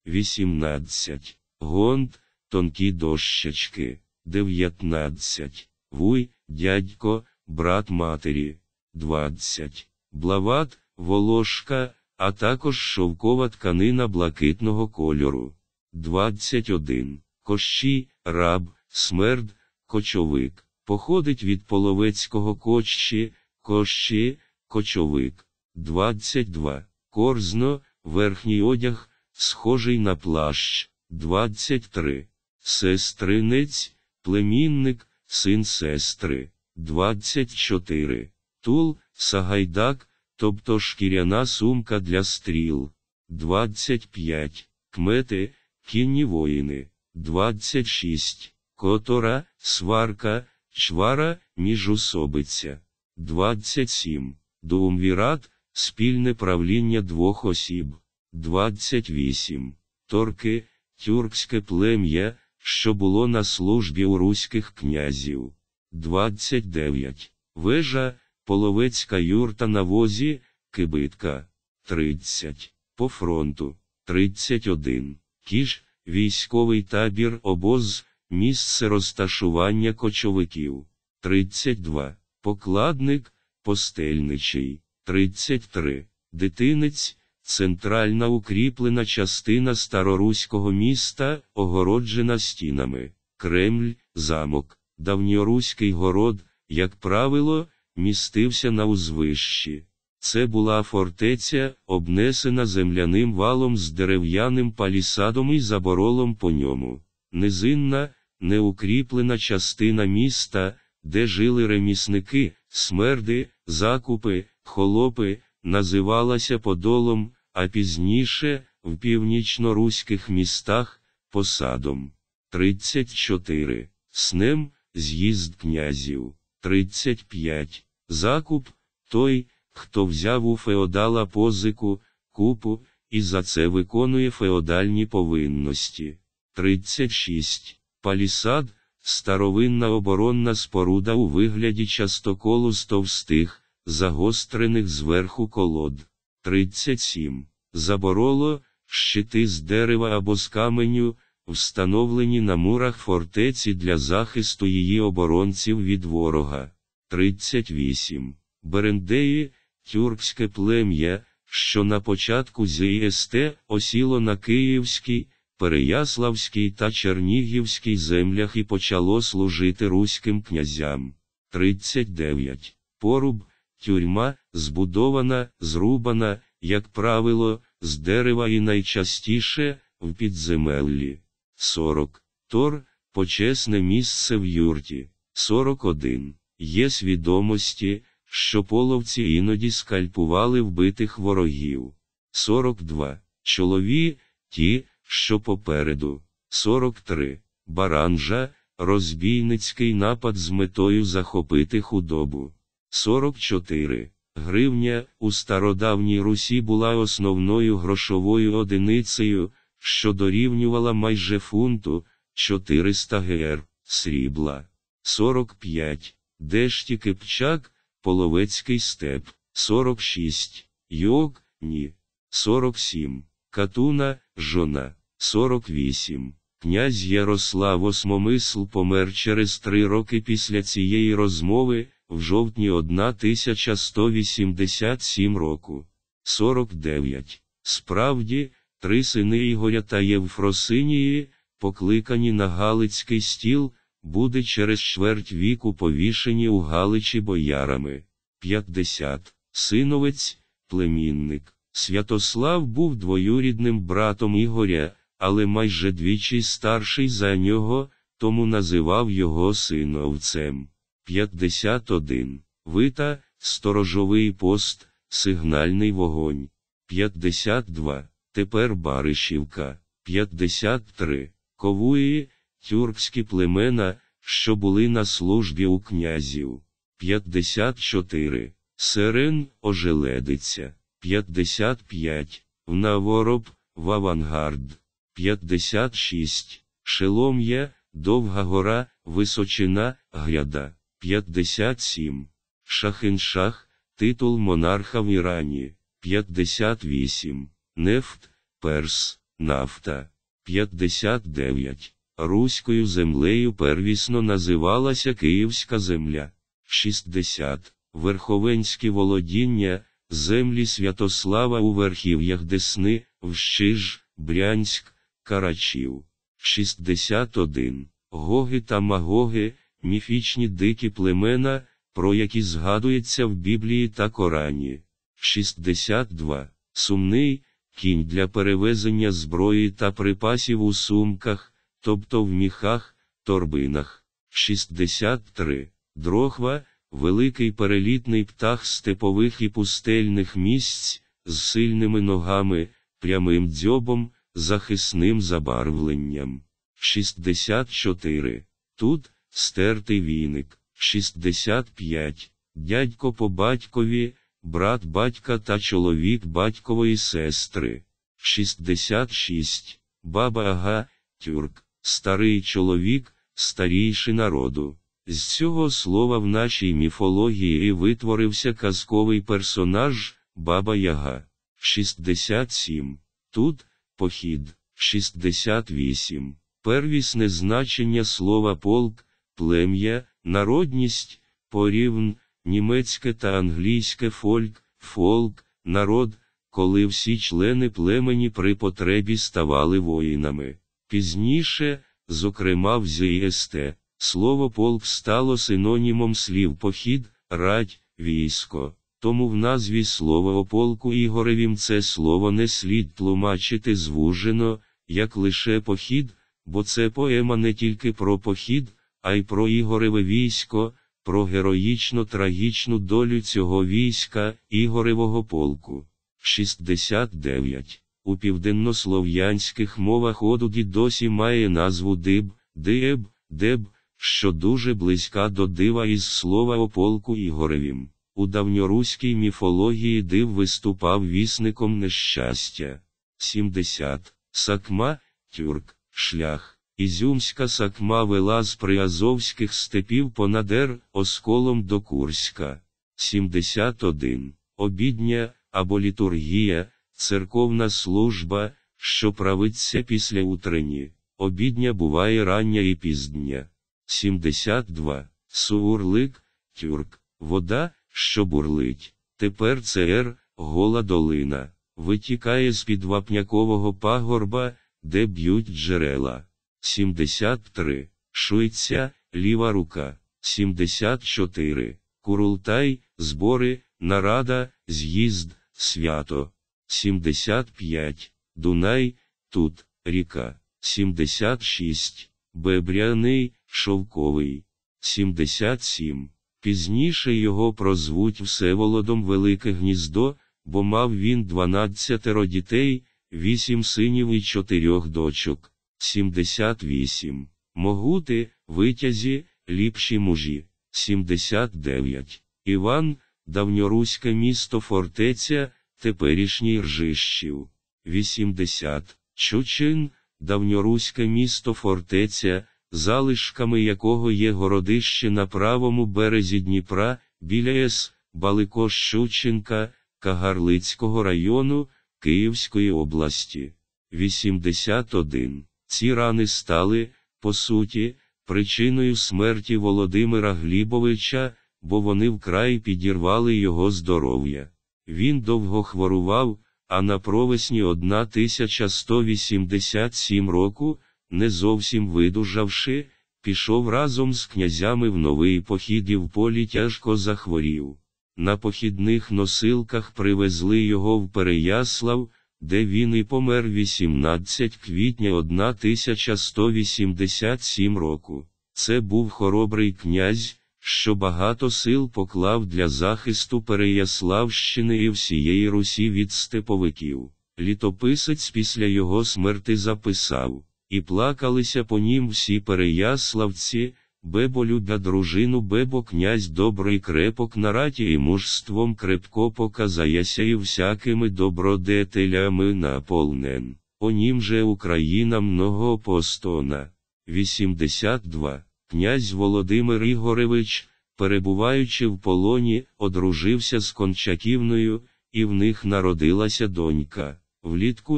18. Гонт, тонкі дощечки. 19. Вуй, дядько, брат матері. 20. Блават, волошка, а також шовкова тканина блакитного кольору. 21. Кощі, раб, смерд, кочовик. Походить від половецького кощі, кощі, кочовик. 22. Корзно, верхній одяг, схожий на плащ. 23. Сестринець, племінник, син сестри. 24. Тул, сагайдак, тобто шкіряна сумка для стріл. 25. Кмети, кінні воїни. 26. Котора, сварка, чвара, міжусобиця. 27. Дуумвірат, спільне правління двох осіб. 28. Торки, тюркське плем'я, що було на службі у руських князів. 29. Вежа, половецька юрта на возі, кибитка. 30. По фронту. 31. Кіш, військовий табір обоз, місце розташування кочовиків. 32. Покладник, постельничий. 33. Дитинець, центральна укріплена частина староруського міста, огороджена стінами. Кремль, замок, давньоруський город, як правило, містився на узвищі. Це була фортеця, обнесена земляним валом з дерев'яним палісадом і заборолом по ньому. Низинна, неукріплена частина міста, де жили ремісники, смерди, закупи, холопи, називалася Подолом, а пізніше, в північно-руських містах, посадом. 34. Снем, з'їзд князів. 35. Закуп, той, хто взяв у феодала позику, купу, і за це виконує феодальні повинності. 36. Палісад, старовинна оборонна споруда у вигляді частоколу з товстих, загострених зверху колод. 37. Забороло, щити з дерева або з каменю, встановлені на мурах фортеці для захисту її оборонців від ворога. 38. Берендеї, тюркське плем'я, що на початку ЗІСТ осіло на Київській, Переяславській та Чернігівській землях і почало служити руським князям. 39. Поруб, тюрма, збудована, зрубана, як правило, з дерева і найчастіше в підземеллі. 40. Тор, почесне місце в юрті. 41. Є свідомості, що половці іноді скальпували вбитих ворогів. 42. Чолові, ті, що попереду. 43. Баранжа, розбійницький напад з метою захопити худобу. 44. Гривня у стародавній Русі була основною грошовою одиницею, що дорівнювала майже фунту 400 гр срібла. 45. Дешті Кипчак, Половецький степ. 46. Йог, ні. 47. Катуна, жона. 48. Князь Ярослав Осмомисл помер через три роки після цієї розмови, в жовтні 1187 року. 49. Справді, три сини Ігоря та Євфросинії, покликані на Галицький стіл, буде через чверть віку повішені у Галичі боярами. 50. Синовець, племінник. Святослав був двоюрідним братом Ігоря, але майже двічі старший за нього, тому називав його синовцем. 51. Вита, сторожовий пост, сигнальний вогонь. 52. Тепер Баришівка. 53. Ковуї, тюркські племена, що були на службі у князів. 54. Сирен ожеледиця. 55. В навороб, в авангард. 56. Шелом'я, Довга гора, Височина, Гряда. 57. Шахиншах, титул монарха в Ірані. 58. Нефт, Перс, нафта. 59. Руською землею первісно називалася Київська земля. 60. Верховенські володіння, землі Святослава у верхів'ях Десни, Вщиж, Брянськ, Карачів. 61. Гоги та Магоги, міфічні дикі племена, про які згадується в Біблії та Корані. 62. Сумний кінь для перевезення зброї та припасів у сумках, тобто в міхах, торбинах. 63. Дрохва великий перелітний птах степових і пустельних місць, з сильними ногами, прямим дзьобом, захисним забарвленням. 64. Тут стертий віник. 65. Дядько по батькові, брат батька та чоловік батькової сестри. 66. Баба Ага, тюрк, старий чоловік, старійший народу. З цього слова в нашій міфології витворився казковий персонаж Баба Яга. 67. Тут похід. 68. Первісне значення слова полк, плем'я, народність, порівн, німецьке та англійське фольк, фолк, народ, коли всі члени племені при потребі ставали воїнами. Пізніше, зокрема в ЗІСТ, слово полк стало синонімом слів похід, радь, військо. Тому в назві слова о полку Ігоревім це слово не слід тлумачити звужено, як лише похід, бо це поема не тільки про похід, а й про Ігореве військо, про героїчно трагічну долю цього війська, Ігоревого полку. 69. У південнослов'янських мовах одуді досі має назву диб, диб, деб, що дуже близька до дива із слова о полку Ігоревім. У давньоруській міфології див виступав вісником нещастя. 70. Сакма, тюрк, шлях. Ізюмська сакма вела з приазовських степів понадер осколом до Курська. 71. Обідня або літургія, церковна служба, що правиться після утрені. Обідня буває рання і піздня. 72. Суурлик, тюрк, вода, що бурлить. Тепер це ер, гола долина, витікає з під вапнякового пагорба, де б'ють джерела. 73. Шуйця, ліва рука. 74. Курултай, збори, нарада, з'їзд, свято. 75. Дунай, тут, ріка. 76. Бебряний, шовковий. 77. Пізніше його прозвуть Всеволодом Велике Гніздо, бо мав він 12 дітей, 8 синів і 4 дочок. 78. Могути, витязі, ліпші мужі. 79. Іван, давньоруське місто фортеця, теперішній Ржищів. 80. Чучин, давньоруське місто фортеця, залишками якого є городище на правому березі Дніпра, біля С, Балико Щученка, Кагарлицького району, Київської області. 81. Ці рани стали, по суті, причиною смерті Володимира Глібовича, бо вони вкрай підірвали його здоров'я. Він довго хворував, а на провесні 1187 року, не зовсім видужавши, пішов разом з князями в новий похід і в полі тяжко захворів. На похідних носилках привезли його в Переяслав, де він і помер 18 квітня 1187 року. Це був хоробрий князь, що багато сил поклав для захисту Переяславщини і всієї Русі від степовиків. Літописець після його смерти записав, і плакалися по нім всі переяславці, Бебо любя дружину, бебо князь добрий крепок на раті і мужством крепко показаяся і всякими добродетелями наполнен. О нім же Україна много постона. 82. Князь Володимир Ігоревич, перебуваючи в полоні, одружився з Кончаківною, і в них народилася донька. Влітку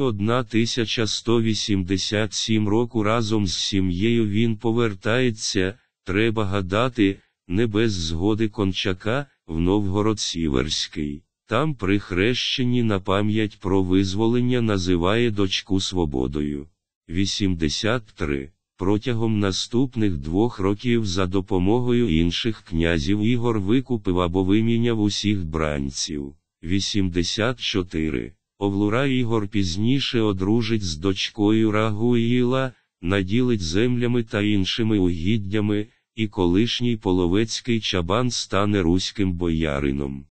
1187 року разом з сім'єю він повертається, треба гадати, не без згоди Кончака, в Новгород Сіверський. Там при хрещенні на пам'ять про визволення називає дочку свободою. 83. Протягом наступних двох років за допомогою інших князів Ігор викупив або виміняв усіх бранців. 84. Овлура Ігор пізніше одружить з дочкою Рагуїла, наділить землями та іншими угіддями, і колишній половецький чабан стане руським боярином.